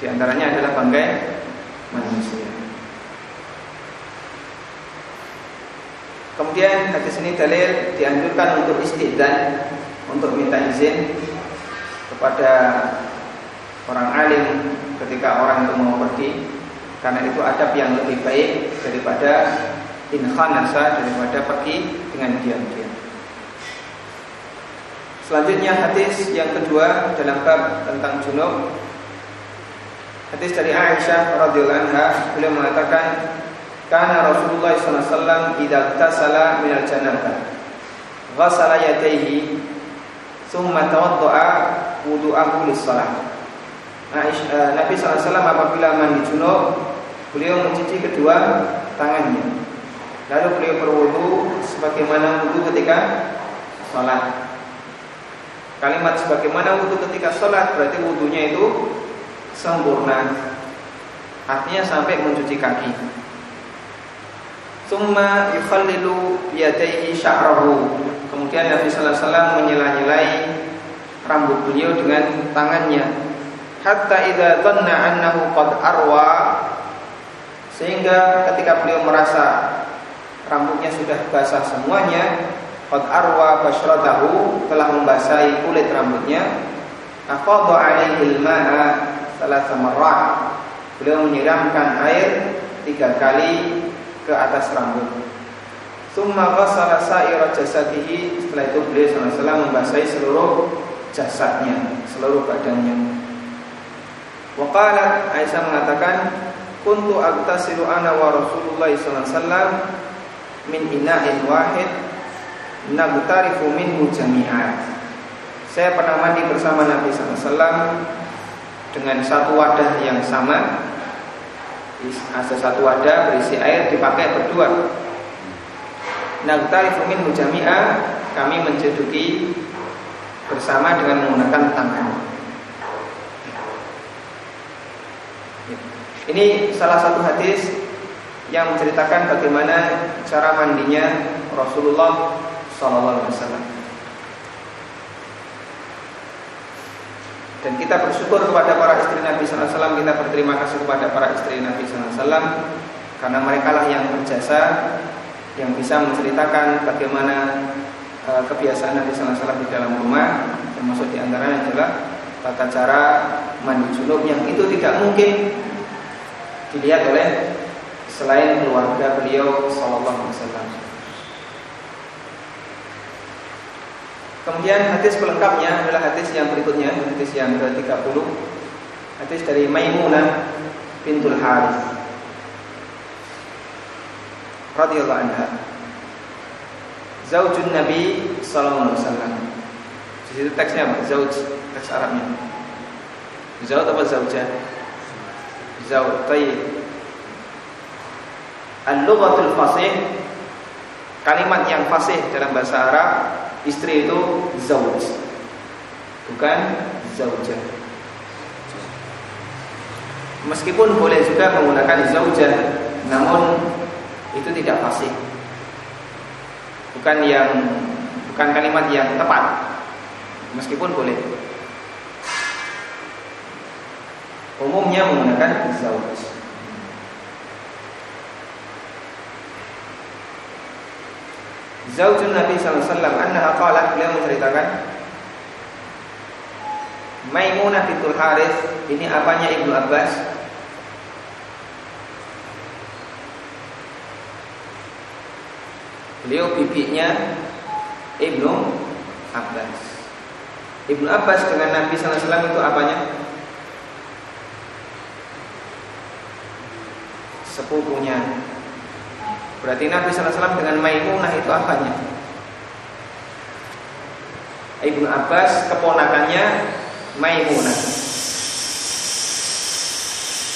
Di antaranya adalah bangkai manusia. Kemudian hadis ini dalil dianjurkan untuk istiqdan untuk minta izin kepada orang alim ketika orang itu mau pergi karena itu adab yang lebih baik daripada inkhanasa daripada pergi dengan diam-diam. Selanjutnya hadis yang kedua dalam bab tentang junub. Hadis dari Aisyah radhiyallahu anha beliau mengatakan karena Rasulullah wasallam idza tasala min al-janabah ghasala yadayhi Summa tawaddo'a wudu'ahu lis-shalah. Eh, Nabi SAW apabila mandi junub Beliau mencuci kedua tangannya Lalu beliau berwudu Sebagaimana wudu ketika Sholat Kalimat sebagaimana wudu ketika sholat Berarti wudunya itu Sempurna. Artinya sampai mencuci kaki. Summa yukhallilu yadaihi sya'rahu. Kemudian Nabi Sallallahu Alaihi Wasallam menyela-nyelai rambut beliau dengan tangannya. Hatta idza dhanna annahu qad arwa. Sehingga ketika beliau merasa rambutnya sudah basah semuanya qad arwa basyratahu telah membasahi kulit rambutnya. Afadha alaihi al-ma'a salat marrat beliau menyiramkan air tiga kali ke atas rambut. Summa ghasala sa'ira jasadihi. Setelah itu beliau SAW membasahi seluruh jasadnya Seluruh badannya. Waqalat Aisyah mengatakan Kuntu agtasilu ana wa Rasulullah SAW Min ina'in wahid Nabtarifu minhu jami'at Saya pernah mandi bersama Nabi SAW Dengan satu wadah yang sama. Ada satu wadah berisi air dipakai berdua. Nagtarifu minhu jami'a Kami menceduki bersama dengan menggunakan tangan. Ini salah satu hadis yang menceritakan bagaimana cara mandinya Rasulullah Sallallahu Alaihi Wasallam. Dan kita bersyukur kepada para istri Nabi Sallallahu Alaihi Wasallam. Kita berterima kasih kepada para istri Nabi Sallallahu Alaihi Wasallam karena mereka lah yang berjasa yang bisa menceritakan bagaimana uh, kebiasaan Nabi Sallallahu Alaihi Wasallam di dalam rumah termasuk di antaranya adalah tata cara mandi junub yang itu tidak mungkin dilihat oleh selain keluarga beliau Sallallahu Alaihi Wasallam. Kemudian hadis pelengkapnya adalah hadis yang berikutnya, hadis yang ke-30. Hadis dari Maimunah bintul Harith radhiyallahu anha. Zaujun Nabi sallallahu alaihi wasallam. Di situ teksnya apa? Zauj, teks Arabnya. Zauj apa zaujah? Zauj. Tayyib. Al-lughatul fasih kalimat yang fasih dalam bahasa Arab istri itu zauj. Bukan zaujah. Meskipun boleh juga menggunakan zaujah, namun itu tidak fasih. Bukan yang bukan kalimat yang tepat. Meskipun boleh. Umumnya menggunakan zauj. Zaujun Nabi SAW Annaha qalat Beliau menceritakan Maimunah bintul Harith Ini apanya Ibnu Abbas Beliau bibinya Ibnu Abbas. Ibnu Abbas dengan Nabi Alaihi Wasallam itu apanya? Sepupunya. Berarti Nabi Wasallam dengan Maimunah itu apanya? Ibnu Abbas keponakannya Maimunah.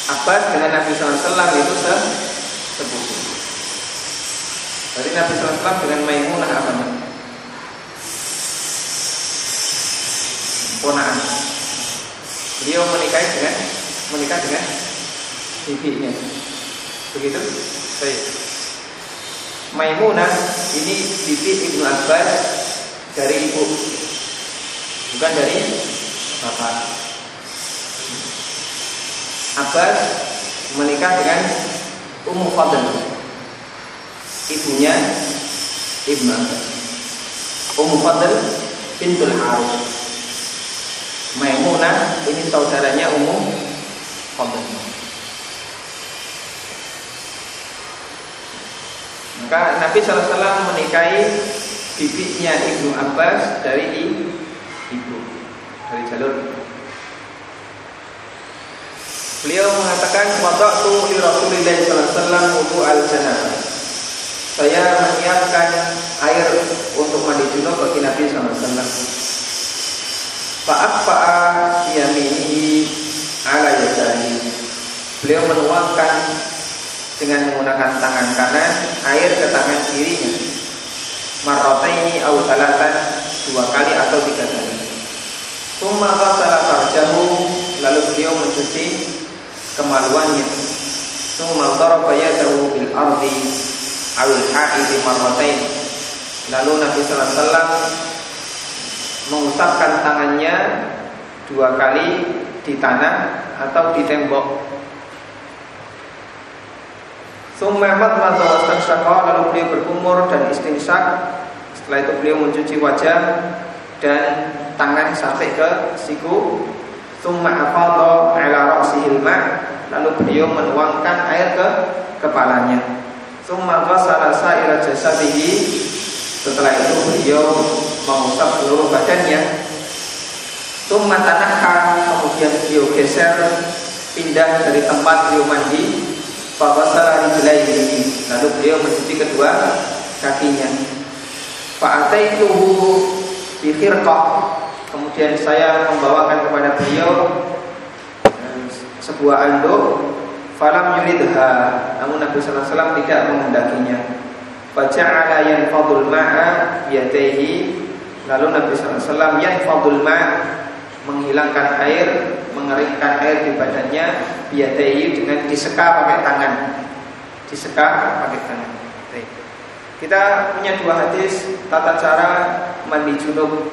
Abbas dengan Nabi Wasallam itu sepupu. Berarti Nabi SAW dengan Maimunah apa nih? Ponaan. Beliau menikahi dengan menikah dengan bibinya. Begitu? Baik. Maimunah ini bibi Ibnu Abbas dari ibu, bukan dari bapak. Abbas menikah dengan Ummu Fadl ibunya Ibnu Abbas. Ummu Fadl bintul Harith. Maimunah ini saudaranya Ummu Fadl. Maka Nabi SAW menikahi bibinya Ibnu Abbas dari ibu dari jalur Beliau mengatakan wada'tu li Rasulillah sallallahu alaihi wasallam wudu al-janabah saya menyiapkan air untuk mandi junub bagi Nabi SAW. Fa'akfa'a yaminihi ala yasari. Beliau menuangkan dengan menggunakan tangan kanan air ke tangan kirinya. ini au talatan dua kali atau tiga kali. Summa salah farjahu lalu beliau mencuci kemaluannya. Summa daraba yadahu bil ardi awil haidi marratain. Lalu Nabi sallallahu alaihi mengusapkan tangannya dua kali di tanah atau di tembok. Sumemat mata lalu beliau berkumur dan istinsyak. Setelah itu beliau mencuci wajah dan tangan sampai ke siku. Summa afadha ala ra'sihil ma' lalu beliau menuangkan air ke kepalanya. Summa ghasala sa'ira jasadihi. Setelah itu beliau mengusap seluruh badannya Tumma tanahha kemudian beliau geser pindah dari tempat beliau mandi Fawasala rijlaihi lalu beliau mencuci kedua kakinya. Fa'ataituhu bi kemudian saya membawakan kepada beliau eh, sebuah anduk. Falam yuridha. Namun Nabi sallallahu alaihi wasallam tidak menghendakinya. Faja'ala yanfadul ma'a biyadaihi lalu Nabi sallallahu alaihi wasallam yanfadul ma'a menghilangkan air, mengeringkan air di badannya biadai dengan diseka pakai tangan. Diseka pakai tangan. Kita punya dua hadis tata cara mandi junub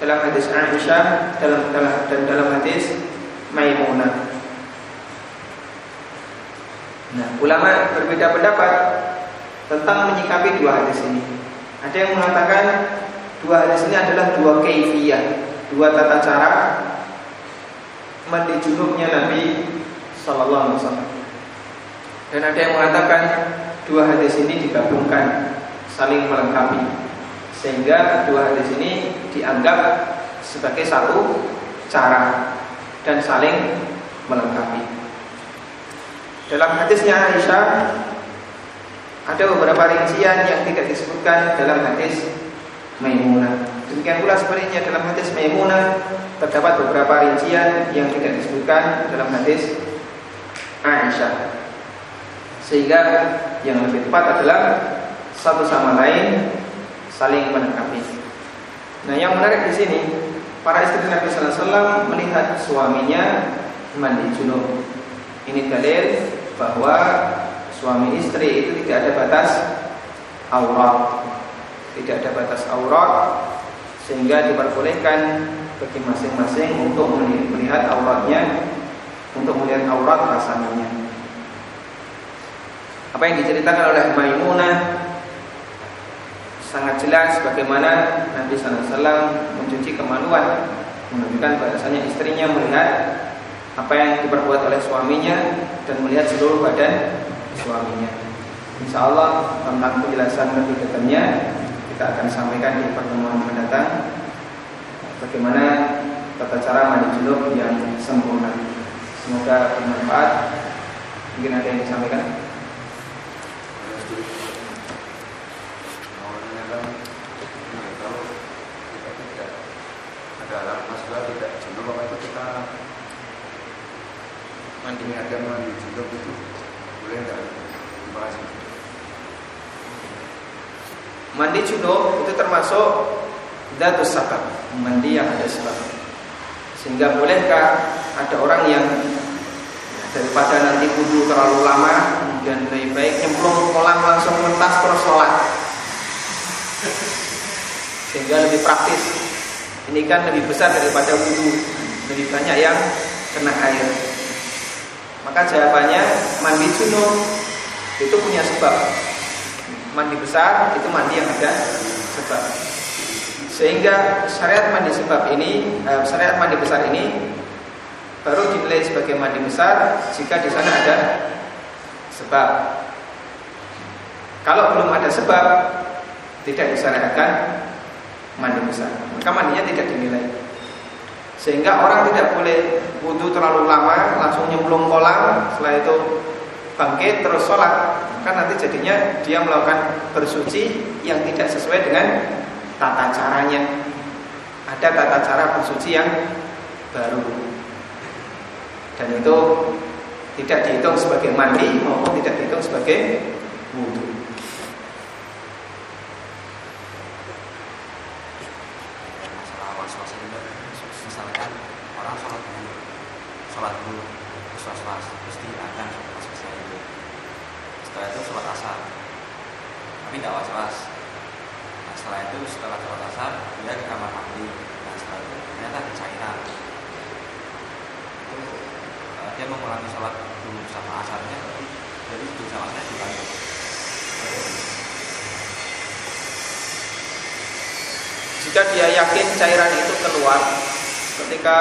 dalam hadis Aisyah dalam, dalam dan dalam hadis Maimunah. Nah, ulama berbeda pendapat tentang menyikapi dua hadis ini. Ada yang mengatakan dua hadis ini adalah dua kaifiyah, dua tata cara mandi junubnya Nabi Sallallahu Alaihi Wasallam. Dan ada yang mengatakan dua hadis ini digabungkan saling melengkapi sehingga dua hadis ini dianggap sebagai satu cara dan saling melengkapi. Dalam hadisnya Aisyah ada beberapa rincian yang tidak disebutkan dalam hadis Maimunah. Demikian pula sebenarnya dalam hadis Maimunah terdapat beberapa rincian yang tidak disebutkan dalam hadis Aisyah. Sehingga yang lebih tepat adalah satu sama lain saling melengkapi. Nah, yang menarik di sini para istri Nabi Sallallahu Alaihi Wasallam melihat suaminya mandi junub. Ini dalil bahwa suami istri itu tidak ada batas aurat, tidak ada batas aurat sehingga diperbolehkan bagi masing-masing untuk melihat auratnya untuk melihat aurat pasangannya. Apa yang diceritakan oleh Maimunah sangat jelas bagaimana Nabi Wasallam mencuci kemaluan menunjukkan bahasanya istrinya melihat apa yang diperbuat oleh suaminya dan melihat seluruh badan suaminya. Insya Allah tentang penjelasan lebih detailnya kita akan sampaikan di pertemuan mendatang bagaimana tata cara mandi junub yang sempurna. Semoga bermanfaat. Mungkin ada yang disampaikan. mandi ada mandi junub itu boleh enggak? Terima kasih. Mandi junub itu termasuk datus sabab, mandi yang ada sebab. Sehingga bolehkah ada orang yang daripada nanti wudhu terlalu lama dan lebih baik nyemplung kolam langsung mentas terus sholat? Sehingga lebih praktis. Ini kan lebih besar daripada wudhu lebih banyak yang kena air. Maka jawabannya mandi junub itu punya sebab mandi besar itu mandi yang ada sebab. Sehingga syariat mandi sebab ini, eh, syariat mandi besar ini baru dinilai sebagai mandi besar jika di sana ada sebab. Kalau belum ada sebab, tidak disyariatkan mandi besar. Maka mandinya tidak dinilai. Sehingga orang tidak boleh wudhu terlalu lama, langsung nyemplung kolam, setelah itu bangkit terus sholat. Maka nanti jadinya dia melakukan bersuci yang tidak sesuai dengan tata caranya. Ada tata cara bersuci yang baru. Dan itu tidak dihitung sebagai mandi maupun tidak dihitung sebagai wudhu misalkan orang sholat dulu sholat dulu terus was-was terus diadang setelah itu sholat asar tapi tidak was-was nah, setelah itu setelah sholat asar dia ke kamar mandi setelah itu ternyata ada cairan. Dia mengulangi sholat dulu sama asarnya jadi dulu sama asarnya dibantu jika dia yakin cairan itu keluar ketika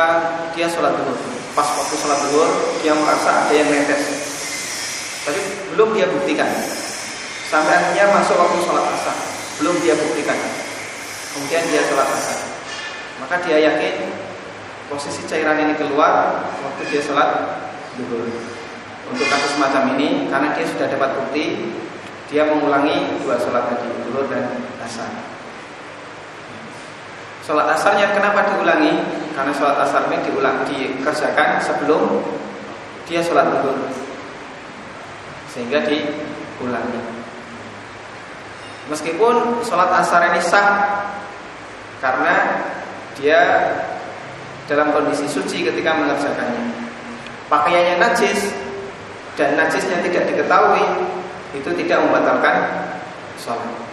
dia sholat dulu pas waktu sholat dulu dia merasa ada yang netes. Tapi belum dia buktikan. Sampai akhirnya masuk waktu sholat asar belum dia buktikan kemudian dia sholat asar maka dia yakin posisi cairan ini keluar waktu dia sholat dulu untuk kasus macam ini karena dia sudah dapat bukti dia mengulangi dua sholat tadi dulu dan asar Sholat asarnya kenapa diulangi? Karena sholat asar ini diulang dikerjakan sebelum dia sholat duhur, sehingga diulangi. Meskipun sholat asar ini sah karena dia dalam kondisi suci ketika mengerjakannya. Pakaiannya najis dan najisnya tidak diketahui itu tidak membatalkan sholat.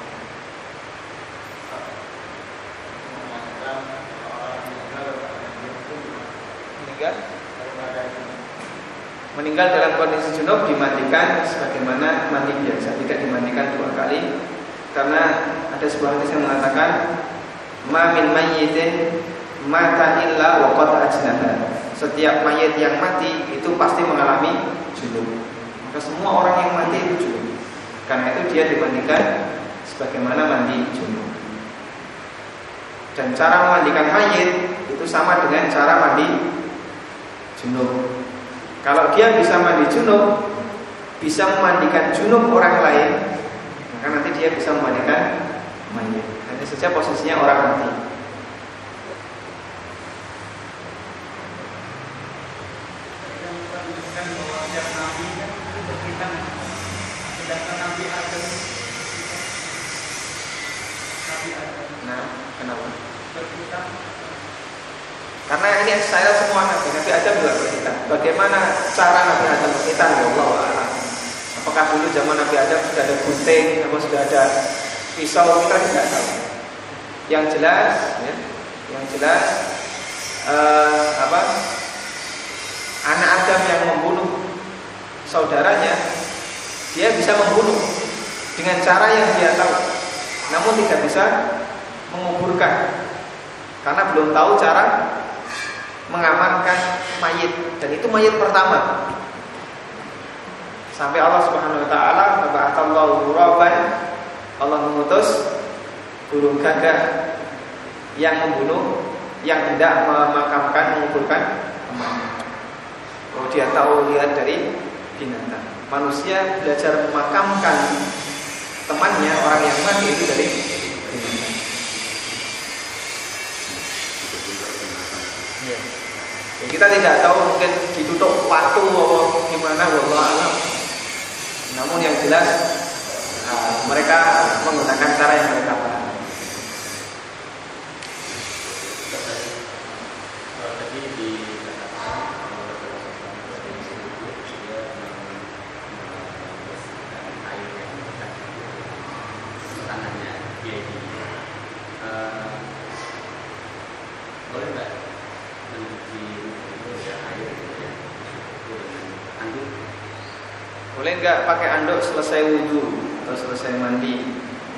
meninggal dalam kondisi junub dimandikan sebagaimana mandi biasa tidak dimandikan dua kali karena ada sebuah hadis yang mengatakan ma min mayyitin mata illa wa setiap mayit yang mati itu pasti mengalami junub maka semua orang yang mati itu junub karena itu dia dimandikan sebagaimana mandi junub dan cara memandikan mayit itu sama dengan cara mandi junub. Kalau dia bisa mandi junub, bisa memandikan junub orang lain, maka nanti dia bisa memandikan mayit. Saja posisinya orang mati. Nah? Karena ini saya semua nabi, Nabi Adam juga berkhitan. Bagaimana cara Nabi Adam berkhitan? Ya Allah Apakah dulu zaman Nabi Adam sudah ada gunting, atau sudah ada pisau? Kita tidak tahu. Yang jelas, ya, yang jelas uh, apa? Anak Adam yang membunuh saudaranya, dia bisa membunuh dengan cara yang dia tahu, namun tidak bisa menguburkan karena belum tahu cara mengamankan mayit dan itu mayit pertama. Sampai Allah Subhanahu wa taala Allah mengutus burung gagah yang membunuh yang tidak memakamkan menguburkan temannya. Oh dia tahu lihat dari binatang. Manusia belajar memakamkan temannya orang yang mati itu dari Ya, kita tidak tahu mungkin ditutup waktu atau gimana wallah alam. Namun yang jelas nah, mereka menggunakan cara yang mereka paham. Boleh nggak pakai anduk selesai wudhu atau selesai mandi?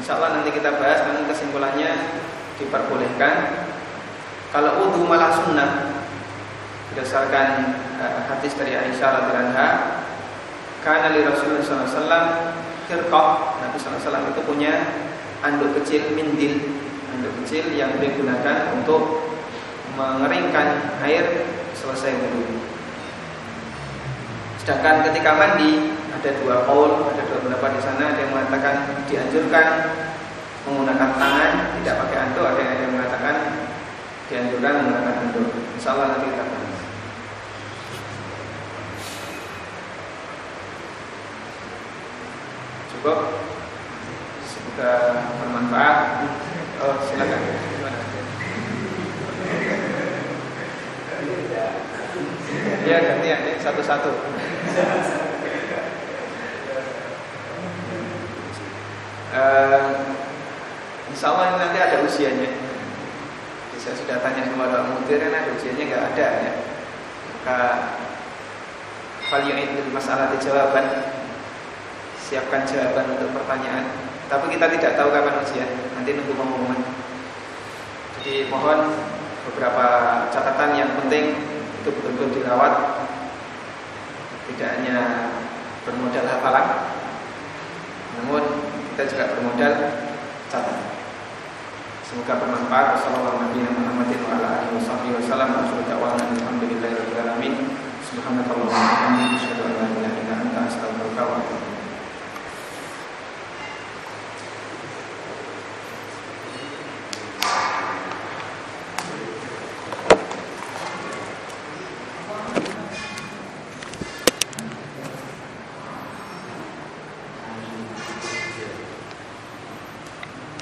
Insya Allah nanti kita bahas namun kesimpulannya diperbolehkan. Kalau wudhu malah sunnah berdasarkan uh, hadis dari Aisyah radhiyallahu anha, karena li Rasulullah SAW firqah Nabi SAW itu punya anduk kecil mindil, anduk kecil yang digunakan untuk mengeringkan air selesai wudhu. Sedangkan ketika mandi ada dua kaul, ada dua pendapat di sana. Ada yang mengatakan dianjurkan menggunakan tangan, tidak pakai anduk. Ada yang, mengatakan dianjurkan menggunakan anduk. Insya Allah nanti kita bahas. Cukup. Semoga bermanfaat. Oh, silakan. Ya, gantian satu-satu. Uh, Insya Allah nanti ada usianya. Saya sudah tanya kepada Mudir, kan ada usianya nggak ada ya. Maka falyu'id masalah jawaban. Siapkan jawaban untuk pertanyaan. Tapi kita tidak tahu kapan ujian. Nanti nunggu pengumuman. Jadi mohon beberapa catatan yang penting itu betul-betul dirawat. Tidak hanya bermodal hafalan, namun kita juga bermodal catatan. Semoga bermanfaat. Wassalamualaikum warahmatullahi wabarakatuh.